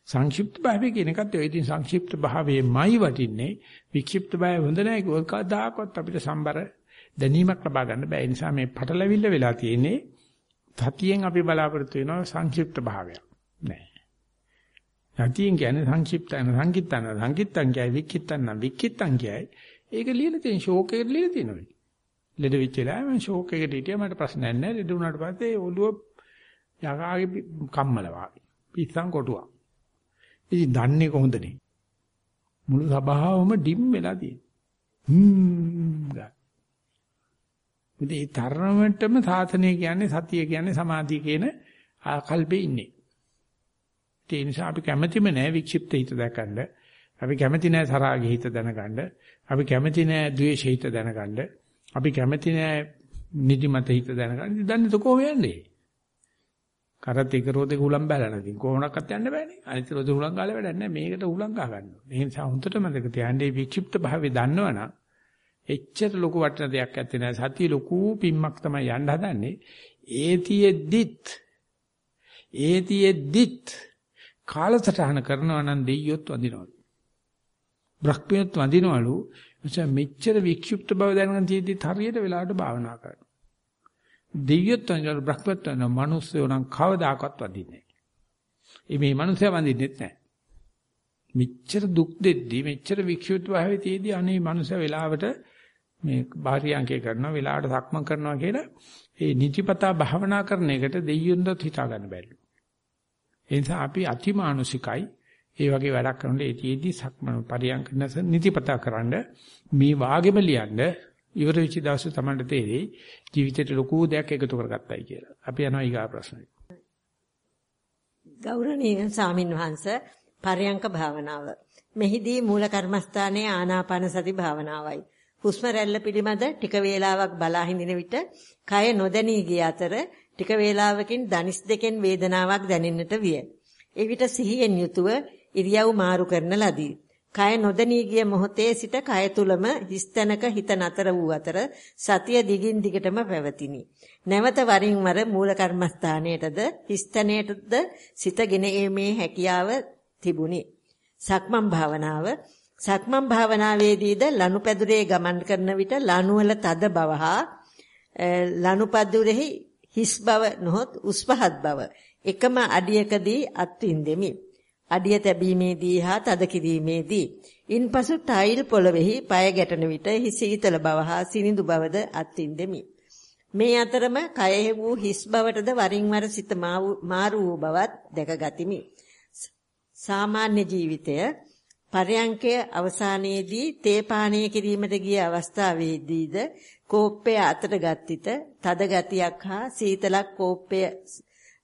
සංක්ෂිප්ත භාවය කියන එකත් ඒ ඉතින් සංක්ෂිප්ත භාවයේමයි වටින්නේ. වික්ෂිප්ත භාවය හොඳ නැහැ ඒක කවදාකවත් අපිට සම්බර දැනීමක් ලබා ගන්න බෑ. ඒ නිසා මේ පටලවිල්ල වෙලා තියෙන්නේ සතියෙන් අපි බලාපොරොත්තු වෙනවා සංක්ෂිප්ත භාවයක්. නෑ. සතියෙන් කියන්නේ සංක්ෂිප්තන සංකිට්තන සංකිට්තන් කියයි වික්කිට්තන වික්කිට්තන් කියයි. ඒක ලියලා තියෙන ෂෝක් එකට ලියලා තියෙනවා. ලෙඩ වෙච්ච වෙලාවෙ මම ෂෝක් එකට හිටියා මට ප්‍රශ්නයක් නෑ. ලෙඩ වුණාට පස්සේ ඔළුව යකාගේ කම්මල වාගේ. පිස්සන් කොටුවා ඉතින් දන්නේ කොහොමදනේ? මුළු සභාවම ඩිම් වෙලා තියෙනවා. හ්ම් ගා. ඉතින් ඒ තරමටම සාසනය කියන්නේ සතිය කියන්නේ සමාධිය කියන ආකල්පේ ඉන්නේ. ඒ නිසා අපි කැමැතිම නෑ වික්ෂිප්ත හිත දැකන්න. අපි කැමැති නෑ සරාගේ හිත දැනගන්න. අපි කැමැති නෑ ද්වේෂ හිත දැනගන්න. අපි කැමැති නෑ නිදිමත හිත දැනගන්න. දන්නේ කොහොම යන්නේ? කරත් එක රෝදේ උලම් බැලන ඉතින් කොහොමඩක්වත් යන්න බෑනේ. අනිත් රෝදේ උලම් ගාලා වැඩක් නැහැ. මේකට උලම් ගහ ගන්න ඕනේ. ඒ නිසා හොඳට මතක තියාගන්න මේ වික්ෂිප්ත භාවය දන්නවනම් එච්චර ලොකු වටින දෙයක් ඇත්තේ නැහැ. සතිය ලොකු පිම්මක් තමයි යන්න හදන්නේ. ඒතියෙද්දිත් ඒතියෙද්දිත් කාලසටහන කරනවා නම් දෙයියොත් වඳිනවලු. බ්‍රහ්මියොත් වඳිනවලු. එනිසා මෙච්චර වික්ෂිප්ත බව දැනගෙන තියෙද්දිත් හරියට වෙලාවට භාවනා කරනවා. දෙවියොත් අංගල බ්‍රහ්මත්ව යන මිනිස්සුયો නම් කවදාකවත් වදින්නේ නැහැ. මේ මිනිස්සයා වඳින්නෙත් නැහැ. මෙච්චර දුක් දෙද්දි මෙච්චර වික්ෂුත් භාවයේ තියදී අනේ මිනිස්සයා වෙලාවට මේ බාහිරියංකේ කරනවා වෙලාවට සක්මන් කරනවා කියලා ඒ නිතිපතා භාවනා කරන එකට දෙයියොන්වත් හිතා ගන්න බැරිලු. ඒ නිසා අපි අතිමානුසිකයි ඒ වගේ වැඩක් කරනකොට ඒතිෙදි සක්මන් පරියන්ක නැස නිතිපතා කරන්න මේ වාගෙම ලියන්න ඉවර වෙච්ච දවසේ තමයි තේරෙයි ජීවිතේට ලොකු දෙයක් එකතු කරගත්තයි කියලා. අපි යනවා ඊගා ප්‍රශ්නෙට. ගෞරවනීය සාමින් වහන්ස පරයන්ක භාවනාව. මෙහිදී මූල කර්මස්ථානයේ ආනාපාන සති භාවනාවයි. හුස්ම රැල්ල පිළිබඳ ටික වේලාවක් බලා හිඳින විට කය නොදැනී ගිය අතර ටික වේලාවකින් දනිස් දෙකෙන් වේදනාවක් දැනෙන්නට විය. එවිට සිහියෙන් යුතුව ඉරියව් මාරු කරන ලදී. කය නොදැනී ගිය මොහොතේ සිට කය තුලම හිස්තැනක හිත නතර වූ අතර සතිය දිගින් දිගටම පැවතිනි. නැවත වරින් වර මූල කර්මස්ථානයටද හිස්තැනයටද සිතගෙන ඒමේ හැකියාව තිබුණි. සක්මන් භාවනාව සක්මන් භාවනාවේදීද ලනුපැදුරේ ගමන් කරන විට ලනුවල තද බව හා ලනුපැදුරෙහි හිස් බව නොහොත් උස් පහත් බව එකම අඩියකදී අත්විඳෙමි. අඩිය තැබීමේදී හා තද කිරීමේදී ඉන්පසු ටයිල් පොළවේහි පාය ගැටෙන විට සීතල බව හා සිනිඳු බවද අත්විඳෙමි. මේ අතරම කයෙහි වූ හිස් බවටද වරින් වර සිත මාරු වූ බවත් දැකගතිමි. සාමාන්‍ය ජීවිතය පරයන්කය අවසානයේදී තේ පානය කිරීමට ගිය අවස්ථාවේදීද කෝප්පය අතට ගත්තිත තද ගතියක් හා සීතලක් කෝප්පය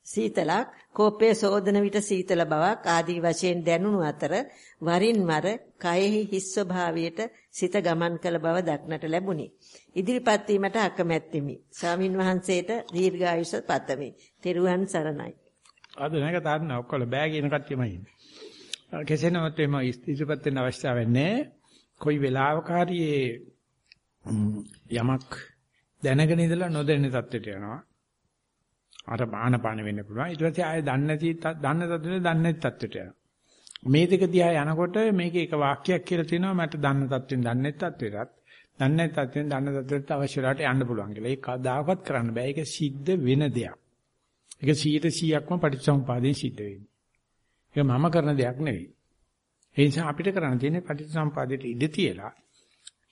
සීතලක් කෝපයේ සෝදන විට සීතල බවක් ආදී වශයෙන් දැනුණු අතර වරින් වර කයෙහි හිස් ස්වභාවයට සිත ගමන් කළ බව දක්නට ලැබුණි. ඉදිරිපත් වීමට අකමැත්තෙමි. ස්වාමින් වහන්සේට දීර්ඝායුෂ පතමි. තෙරුවන් සරණයි. අද නැක තාන්න ඔක්කොල බෑ කියන කට්ටියමයි ඉන්නේ. කෙසේ නමුත් එම ඉදිරිපත් වෙන්න අවශ්‍යතාවය නැහැ. කොයි වෙලාවක හරි යමක් දැනගෙන ඉඳලා නොදැනෙන තත්ත්වයට යනවා. අර බාහනපාන වෙන්න පුළුවන්. ඊට පස්සේ ආයෙ දන්නේ නැති දන්න තත්ත්වෙට දන්නේ නැති තත්ත්වයට යනවා. මේ දෙක දිහා යනකොට මේක එක වාක්‍යයක් කියලා තියෙනවා මට දන්න තත්ත්වෙන් දන්නේ නැති තත්ත්වයටත් දන්නේ නැති තත්ත්වෙන් දන්න තත්ත්වයට අවශ්‍ය වෙලාවට යන්න පුළුවන් කියලා. ඒක කවදාකවත් කරන්න බෑ. ඒක සිද්ධ වෙන දෙයක්. ඒක 100%ක්ම පටිච්චසමුපාදයෙන් සිද්ධ වෙන්නේ. ඒක මම කරන දෙයක් නෙවෙයි. ඒ නිසා අපිට කරන්න තියෙන්නේ පටිච්චසමුපාදයට ඉඩ තියලා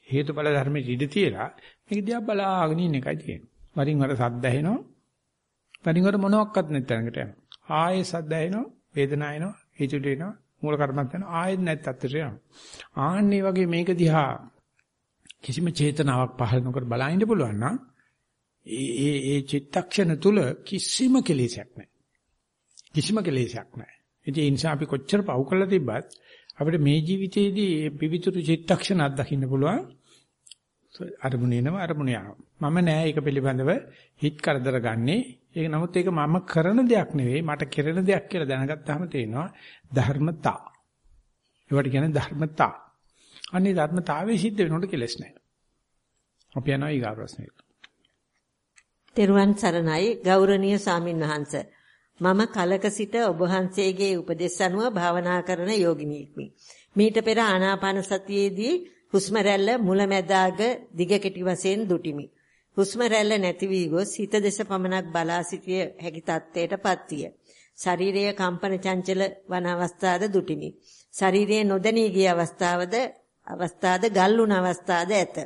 හේතුඵල ධර්මෙට ඉඩ තියලා මේක දිහා බලාගෙන ඉන්න එකයි තියෙන්නේ. වරින් වර සද්ද ඇහෙනවා පරිංගර මොනවත් නැති තැනකට යනවා. ආයෙ සද්ද එනවා, වේදනාව එනවා, හිතුට එනවා, මූල කර්මන්ත යනවා, ආයෙත් නැත් අත්තට යනවා. ආන්නේ වගේ මේක දිහා කිසිම චේතනාවක් පහළ නොකර බලන්න පුළුවන් නම් ඒ ඒ චිත්තක්ෂණ තුල කිසිම කෙලෙසයක් නැහැ. කිසිම කෙලෙසයක් නැහැ. ඉතින් ඒ නිසා අපි කොච්චර පව් කළා තිබ්බත් අපිට මේ ජීවිතයේදී පිවිතුරු චිත්තක්ෂණ අත්දකින්න පුළුවන්. අරමුණ එනවා අරමුණ යනවා. මම නෑ ඒක පිළිබඳව හිත කරදර ගන්නෙ. ඒක නමුත් ඒක මම කරන දෙයක් නෙවෙයි මට කෙරෙන දෙයක් කියලා දැනගත්තාම තේනවා ධර්මතා. ඒවට කියන්නේ ධර්මතා. අනේ ධර්මතාවයේ සිද්ධ වෙනකොට කෙලස් නෑ. අපි යනවා ඊගා ප්‍රශ්නෙට. තෙරුවන් සරණයි ගෞරවනීය සාමින්වහන්ස. මම කලක සිට ඔබ වහන්සේගේ උපදෙස් අනුව භාවනා කරන යෝගිනියෙක්මි. මීට පෙර ආනාපාන සතියේදී හුස්ම රැල්ල මුලැමැදාග දිග කෙටි වශයෙන් දුටිමි. හුස්ම රැල්ල නැති වී ගොස් හිත දෙස පමණක් බලා සිටිය හැකි තත්ත්වයටපත් විය. ශරීරයේ කම්පන චංචල වන අවස්ථාද දුටිමි. ශරීරයේ නොදැනී ගිය අවස්ථාවද අවස්ථාද ගල් වුණ අවස්ථාද ඇත.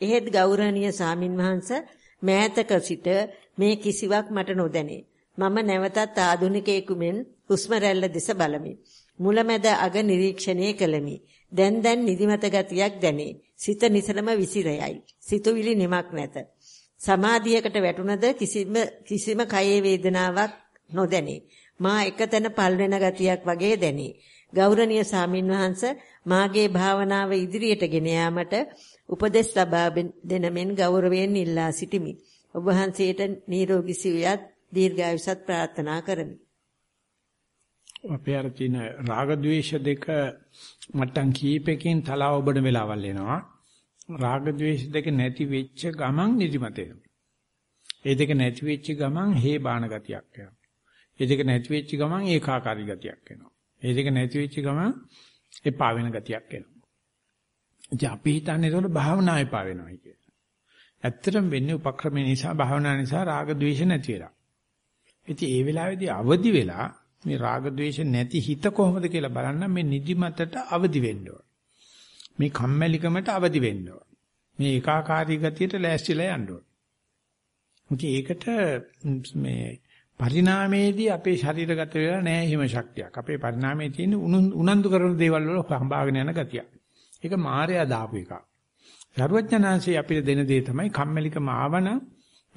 එහෙත් ගෞරවනීය සාමින්වහන්ස මෑතක සිට මේ කිසිවක් මට නොදැනේ. මම නැවතත් ආධුනිකයෙකු මෙන් හුස්ම රැල්ල දෙස බලමි. මුලැමැද අග නිරීක්ෂණය කළමි. දැන් දැන් නිදිමත ගතියක් දැනේ. සිත නිසලම විසිරයයි. සිතුවිලි නිමක් නැත. සමාධියකට වැටුණද කිසිම කිසිම කයේ වේදනාවක් නොදැනේ. මා එකතැන පල් වෙන ගතියක් වගේ දැනේ. ගෞරවනීය සාමින්වහන්ස මාගේ භාවනාව ඉදිරියට ගෙන යාමට උපදෙස් ලබා දෙන මෙන් ගෞරවයෙන් ඉල්ලා සිටිමි. ඔබ වහන්සේට නිරෝගී සිවියත් දීර්ඝායුෂත් ප්‍රාර්ථනා කරමි. අපේ අර තියෙන රාග ద్వේෂ දෙක මට්ටම් කීපකින් තලා ඔබන වෙලාවල් එනවා. රාග ద్వේෂ දෙක නැති වෙච්ච ගමන් නිදිමත එනවා. ඒ දෙක නැති වෙච්ච ගමන් හේ බාන ගතියක් එනවා. ඒ දෙක නැති වෙච්ච ගමන් ඒකාකාරී ගතියක් එනවා. ඒ දෙක නැති වෙච්ච ගමන් එපා වෙන ගතියක් එනවා. ඉතින් අපි හිතන්නේ ඒතකොට භාවනා එපා වෙනවා කියලා. ඇත්තටම වෙන්නේ උපක්‍රම නිසා භාවනා නිසා රාග ద్వේෂ නැති වෙලා. ඉතින් ඒ වෙලාවේදී අවදි වෙලා මේ රාග ద్వේෂ නැති හිත කොහොමද කියලා බලන්න මේ නිදිමතට අවදි වෙන්න ඕන. මේ කම්මැලිකමට අවදි වෙන්න මේ ඒකාකාරී ගතියට ලෑස්තිලා යන්න ඕන. ඒකට මේ පරිණාමයේදී අපේ ශරීරගත වෙලා නැහැ හිම ශක්තියක්. අපේ පරිණාමයේ තියෙන උනන්දු කරන දේවල් වල සම්භාගන යන ගතියක්. ඒක මායя දාපු එකක්. සර්වඥාන්සේ අපිට දෙන දේ තමයි කම්මැලිකම ආවනම්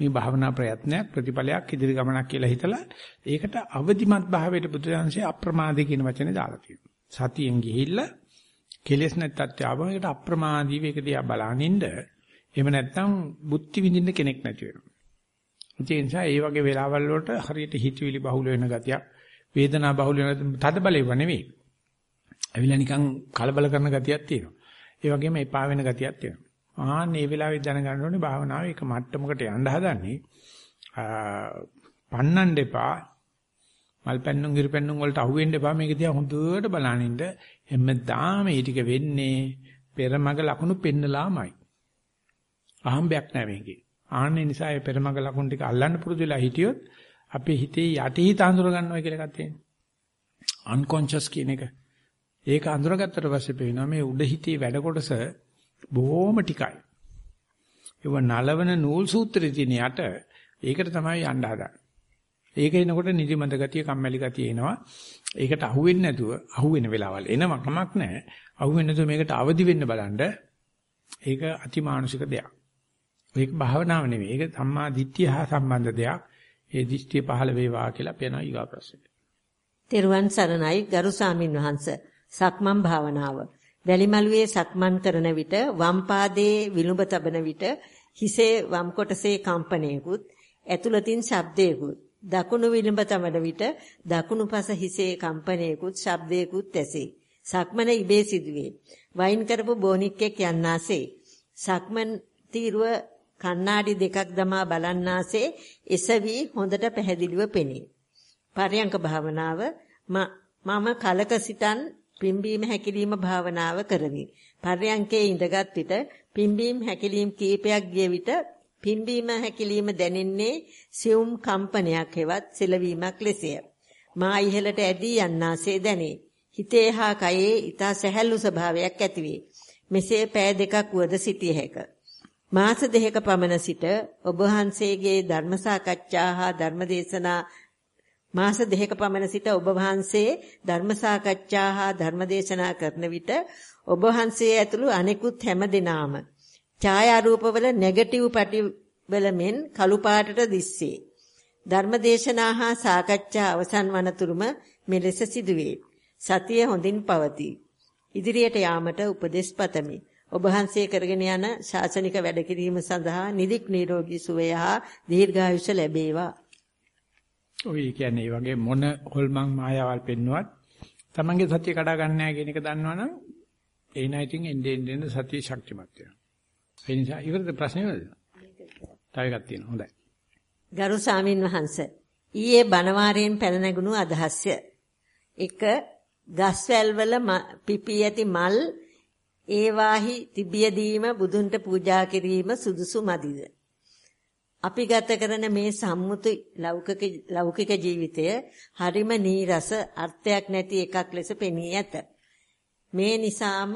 මේ භාවනා ප්‍රයත්නයක් ප්‍රතිඵලයක් ඉදිරි ගමනක් කියලා හිතලා ඒකට අවදිමත් භාවයට බුදුරජාන්සේ අප්‍රමාදී කියන වචනේ දාලා තියෙනවා. සතියෙන් ගිහිල්ලා කෙලෙස් නැත්තත් ආවමකට අප්‍රමාදීව ඒක දිහා බලනින්ද එහෙම නැත්නම් බුද්ධි විඳින්න කෙනෙක් නැති වෙනවා. ඒ නිසා ඒ වගේ වෙලාවල් වලට හරියට හිතවිලි බහුල වෙන ගතියක් වේදනා බහුල වෙන තද බලේව නෙවෙයි. ඇවිල්ලා නිකන් කලබල කරන ගතියක් තියෙනවා. ඒ වගේම එපා වෙන ගතියක් තියෙනවා. ආන්න මේ වෙලාවේ දැනගන්න ඕනේ භාවනාව එක මට්ටමකට යන්න හදන්නේ. පන්නන්න එපා. මල් පැන්නුම් ගිරි පැන්නුම් වලට අහු වෙන්න එපා. මේක දිහා හොඳට බලනින්න. හැමදාම මේ ටික වෙන්නේ පෙරමග ලකුණු පෙන්නලාමයි. අහම්බයක් නැහැ මේකේ. ආන්නේ නිසා ඒ පෙරමග ලකුණු ටික අල්ලන්න පුරුදු වෙලා හිටියොත් අපේ හිතේ යටිහිත අඳුර ගන්නවා කියලා එකක් තියෙනවා. unconscious කියන එක. ඒක අඳුරගත්තට පස්සේ පේනවා මේ උඩ හිතේ වැඩ කොටස බොහොම ටිකයි. ඒව නලවන නූල් සූත්‍රයේ තියෙන යට ඒකට තමයි යන්න හදන්නේ. ඒක එනකොට නිදිමත ගතිය කම්මැලි ගතිය එනවා. ඒකට අහුවෙන්නේ නැතුව අහුවෙන වෙලාවල් එනවා කමක් නැහැ. අහුවෙන්නේ නැතුව මේකට අවදි වෙන්න බලන්න. ඒක අතිමානුෂික දෙයක්. ඒක භාවනාව නෙවෙයි. ඒක සම්මා දිට්ඨිය හා සම්බන්ධ දෙයක්. ඒ දිට්ඨිය පහළ වේවා කියලා පේනවා ඊගා ප්‍රශ්නේ. තෙරුවන් සරණයි ගරු සාමින් වහන්ස. සක්මන් භාවනාව. වැලිමලුවේ සක්මන් කරන විට වම් පාදයේ විලුඹ තබන විට හිසේ වම් කොටසේ කම්පනයකුත් ඇතුළතින් ශබ්දයකුත් දකුණු විලුඹ තබන විට දකුණු පස හිසේ කම්පනයකුත් ශබ්දයකුත් ඇසේ. සක්මන ඉබේ සිදුවේ. වයින් කරපු බොනික්ෙක් යන්නාසේ. සක්මන් තීරුව කණ්ණාඩි දෙකක් දමා බලන්නාසේ එසවි හොඳට පැහැදිලිව පෙනේ. පරයන්ක භාවනාව මම කලක සිටන් පිම්බීම හැකිලිම භාවනාව කරමි. පර්යංකේ ඉඳගත් විට පිම්බීම හැකිලිම කීපයක් ගිය විට පිම්බීම හැකිලිම දැනෙන්නේ සියුම් කම්පනයක් හෙවත් සෙලවීමක් ලෙසය. මා ඉහළට ඇදී යන්නාසේ දැනේ. හිතේ හා කයේ ඊතා සැහැල්ලු ස්වභාවයක් ඇතිවේ. මෙසේ පෑ දෙකක් වුවද සිටිය හැක. මාස දෙකක පමණ සිට ඔබ වහන්සේගේ ධර්ම සාකච්ඡා හා ධර්ම දේශනා මාස දෙකක පමණ සිට ඔබ වහන්සේ ධර්ම සාකච්ඡා හා ධර්ම දේශනා කරන විට ඔබ වහන්සේ ඇතුළු අනෙකුත් හැම දෙනාම ඡායාරූපවල නෙගටිව් පැටි වලමෙන් කළු පාටට දිස්සේ. ධර්මදේශනා හා සාකච්ඡා අවසන් වනතුරුම මෙලෙස සිදුවේ. සතිය හොඳින් පවතී. ඉදිරියට යාමට උපදෙස් පතමි. ඔබ වහන්සේ කරගෙන යන ශාසනික වැඩ කිරීම සඳහා නිදික් නිරෝගී සුවය හා දීර්ඝායුෂ ලැබේවා. ඔය කියන්නේ මේ වගේ මොන හොල්මන් මායාවල් පෙන්නුවත් තමන්ගේ සතිය කඩා ගන්න නැහැ කියන එක දන්නවනම් ඒ නයිටින් එන්නේ එන්නේ සතිය ශක්තිමත් වෙනවා. ඒ නිසා ඉවරද ප්‍රශ්නේ වලද? තව එකක් තියෙනවා. හොඳයි. ගරු සාමින් වහන්සේ ඊයේ බණවාරයෙන් පැන නැගුණු අදහස්ය. 1 ගස්වැල් වල පිපී ඇති මල් ඒවාහි තිබියදීම බුදුන්ට පූජා කිරීම සුදුසු මදිද? අපි ගත කරන මේ සම්මුති ලෞකික ලෞකික ජීවිතය හරිම නීරස අර්ථයක් නැති එකක් ලෙස පෙනී ඇත. මේ නිසාම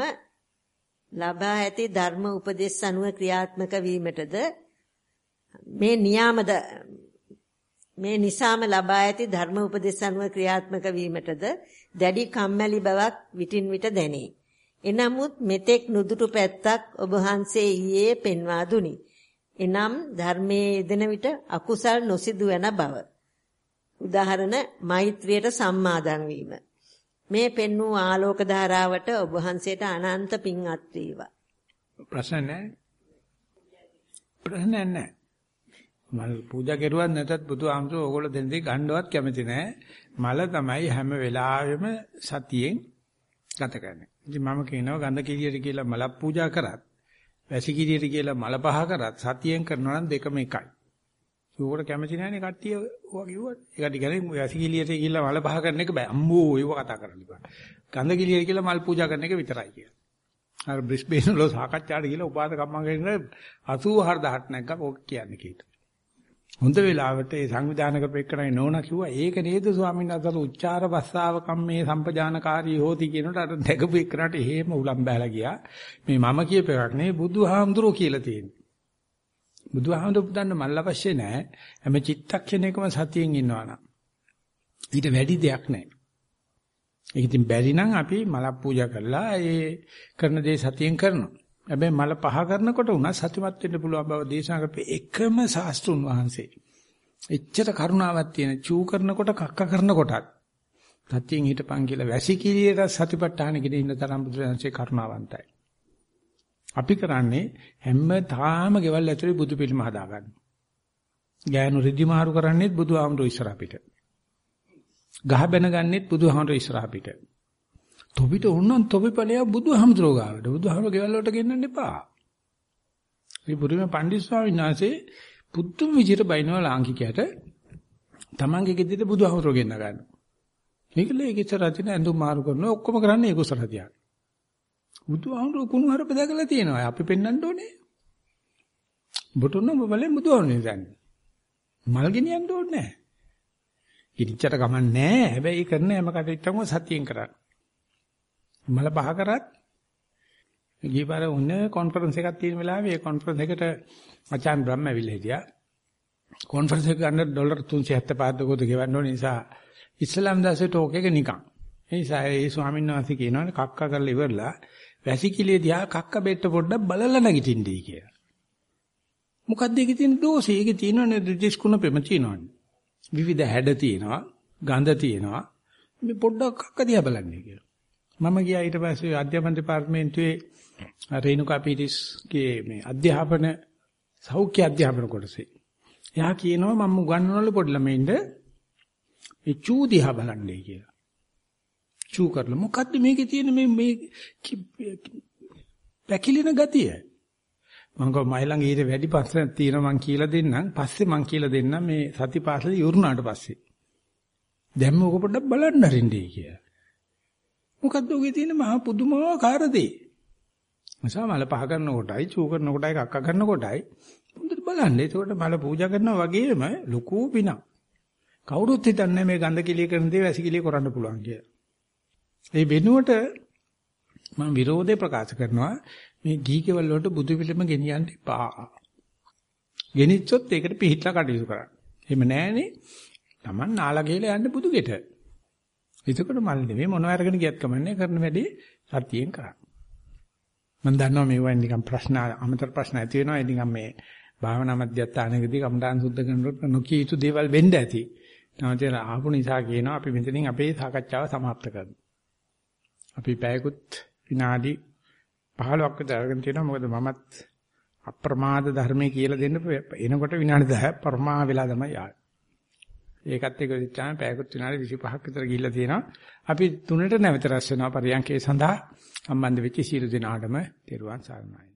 ලබා ඇති ධර්ම උපදෙස් අනුව ක්‍රියාත්මක වීමටද මේ නියාමද මේ නිසාම ලබා ඇති ධර්ම උපදෙස් අනුව ක්‍රියාත්මක වීමටද දැඩි කම්මැලි බවක් විටින් විට දැනේ. එනමුත් මෙතෙක් නුදුටු පැත්තක් ඔබ වහන්සේ ඊයේ පෙන්වා දුනි. එනම් ධර්මයේ යෙදෙන විට අකුසල් නොසිදු වෙන බව. උදාහරණ මෛත්‍රියට සම්මාදන් වීම. මේ පෙන් වූ ආලෝක ධාරාවට ඔබ වහන්සේට අනන්ත පිං අත් වේවා. ප්‍රශ්න නැහැ. ප්‍රශ්න නැහැ. මල් පූජා කරුවත් නැතත් බුදු ආමසෝ ඕගොල්ලෝ දෙන දේ ගන්නවත් කැමති නැහැ. මල තමයි හැම වෙලාවෙම සතියෙන් ගත කරන්නේ. ඉතින් මම කියනවා ගඳ කිලියට කියලා මල පූජා කරත් වැසි කිලියට කියලා මල පහ කරත් සතියෙන් කරනවා නම් දෙකම එකයි. ඌකට කැමති නැහැනේ කට්ටිය ඔවා කිව්වට. ඒකට කියන්නේ වැසි කිලියට කියලා මල පහ කරන එක බෑ. අම්මෝ ඒව කතා කරන්න බෑ. ගඳ කිලියට කියලා මල් පූජා කරන එක විතරයි කියලා. අර බ්‍රිස්බේන් වල සාකච්ඡාට ගිහලා උපාසක අම්මගෙන් 84000ක් නැග්ගා ඕක කියන්නේ කීට. හොඳ වෙලාවට ඒ සංවිධානය කරපෙන්නයි නෝනා කිව්වා ඒක නේද ස්වාමීන් වහන්සේ උච්චාර භස්සාව කම්මේ සම්පජානකාරී හෝති කියනට අර දැකපු එක්කනට එහෙම උලම් බෑලා ගියා මේ මම කියප එකක් නෙවෙයි බුදුහාමුදුරෝ කියලා තියෙන්නේ බුදුහාමුදුරු පුදන්න මල් අවශ්‍ය නැහැ හැම චිත්තක්ෂණයකම සතියෙන් ඉන්නවනම් ඊට වැඩි දෙයක් නැහැ ඒක ඉතින් බැරි නම් අපි මල පූජා කරලා ඒ කරන දේ සතියෙන් කරනවා හැබැයි මල පහ කරනකොට උනා සතුටුමත් වෙන්න පුළුවන් බව දේශනා කරපේ එකම ශාස්ත්‍රුන් වහන්සේ. එච්චර කරුණාවක් තියෙන චූ කරනකොට කක්ක කරනකොටත් සත්‍යයෙන් හිටපන් කියලා වැසිකිළියට සතිපට්ඨාන කිරීම ඉන්න තරම් බුදුරජාන්සේ කරුණාවන්තයි. අපි කරන්නේ හැම තාම ගෙවල් ඇතුලේ බුදු පිළිම හදාගන්න. ගෑනු රිදි මාරු කරන්නේත් බුදුහාමුදුරු ඉස්සරහ පිට. ගහ බැන ගන්නෙත් බුදුහාමුදුරු ඉස්සරහ පිට. තොපිට ඕනනම් තොපිපලයා බුදුහාමුදුරුවෝ ගාවට. බුදුහාමුදුරුවෝ ගෙවල් වලට ගෙන්නන්න එපා. මේ පුරිම පණ්ඩිත ස්වාමීන් වහන්සේ පුදුම විදිහට බයිනවා ලාංකිකයට තමන්ගේ ගෙදරට බුදුහාමුදුරුවෝ ගෙන්න ගන්න. මේකල ඒක ඉස්සර රචන ඇඳුම් මාරු කරනවා ඔක්කොම කරන්නේ ඒක උසර තියා. බුදුහාමුදුරුවෝ කුණු හරප දැකලා තියෙනවා. අපි පෙන්වන්න ඕනේ. බොටුන බලෙන් බුදුහාමුදුරුවෝ දන්නේ. මල් ගෙනියන්න ඕනේ නැහැ. ඉතිච්චට ගමන් නැහැ. හැබැයි කරන හැම කටයුත්තක්ම සතියෙන් කරන්නේ. මල පහ කරත් ගියපාර උන්න කොන්ෆරන්ස් එකක් තියෙන වෙලාවේ ඒ කොන්ෆරන්ස් එකට මචාන් බ්‍රහ්ම ඇවිල්ලා හිටියා. කොන්ෆරන්ස් එක ගන්න ඩොලර් 375ක් දකෝද ගෙවන්න ඕන නිසා ඉස්ලාම් දාසේ ටෝක් එක නිකන්. ඒ නිසා ඒ ස්වාමීන් වහන්සේ කියනවා කක්ක කරලා ඉවරලා වැසිකිළිය දිහා කක්ක බෙට්ට පොඩ්ඩක් බලලා නැගිටින්නයි කියලා. මොකද්ද ඒකේ තියෙන දෝෂය? ඒකේ තියෙනවනේ ද්විස්කුණ පෙම තියෙනවනේ. විවිධ හැඩ තියෙනවා, ගඳ තියෙනවා. මේ පොඩ්ඩක් කක්ක දිහා බලන්නේ කියලා. මම ගියා ඊට පස්සේ අධ්‍යාපන දෙපාර්තමේන්තුවේ රේණුකා පීරිස්ගේ මේ අධ්‍යාපන සෞඛ්‍ය අධ්‍යාපන කොටසේ. එයා කියනවා මම උගන්වනවලු පොඩි ළමයින්ට මේ චූ දිහා බලන්නේ කියලා. චූ කරලා මොකද්ද මේකේ තියෙන මේ මේ පැකිලෙන ගතිය? මම ගෝ මයි ළඟ ඊට වැඩි ප්‍රශ්නක් තියෙනවා මං කියලා දෙන්නම්. පස්සේ මං කියලා දෙන්නම් මේ සතිපාසලේ ඉවරුනාට පස්සේ. දැන් මොක පොඩ්ඩක් බලන්න හරින්නේ කියලා. මොකද්ද ඔගේ තියෙන මහා පුදුමාකාර දේ. නිසා මල පහ කරන කොටයි, චූ කරන කොටයි, කක්ක කරන කොටයි හොඳට බලන්න. ඒකට මල පූජා කරනවා වගේම ලොකු පිනක්. කවුරුත් හිතන්නේ මේ ගඳ කිලිය කරන දේ වැසි කිලිය කරන්න පුළුවන් කියලා. ඒ වෙනුවට මම විරෝධය ප්‍රකාශ කරනවා මේ ගීකවල වලට බුදු පිළිම ගෙනියන්න එපා. ගෙනිච්චොත් ඒකට පිහිట్లా කටයුතු කරන්න. එහෙම නැහනේ. Taman නාලා ගිහලා යන්න බුදු ගෙට. එතකොට මල් නෙමෙයි මොනව අරගෙන ගියත් කමන්නේ කරන වැඩේ සතියෙන් කරන්න. මම දන්නවා මේ වයින් නිකන් ප්‍රශ්න අමතර ප්‍රශ්න ඇති වෙනවා. ඒ නිකන් මේ භාවනා මධ්‍යස්ථානකදී කමඨාන් සුද්ධ කරනකොට නොකිය යුතු දේවල් වෙන්න ඇති. තමයි ආපු නිසා කියනවා අපි මෙතනින් අපේ සාකච්ඡාව સમાප්ත කරමු. අපි පැයකුත් විනාඩි 15ක් විතර අරගෙන තියෙනවා. මොකද මමත් අප්‍රමාද ධර්මයේ කියලා දෙන්න එනකොට විනාඩි 10ක් පරමා වෙලා තමයි ආවේ. ඒකත් එක්ක විචාම පැයකුත් විනාඩි 25ක් විතර ගිහිල්ලා තියෙනවා. අපි තුනට නැවත රැස් වෙනවා පරියන්කේ සඳහා සම්බන්ධ වෙච්ච සියලු දෙනාටම තෙරුවන් සරණයි.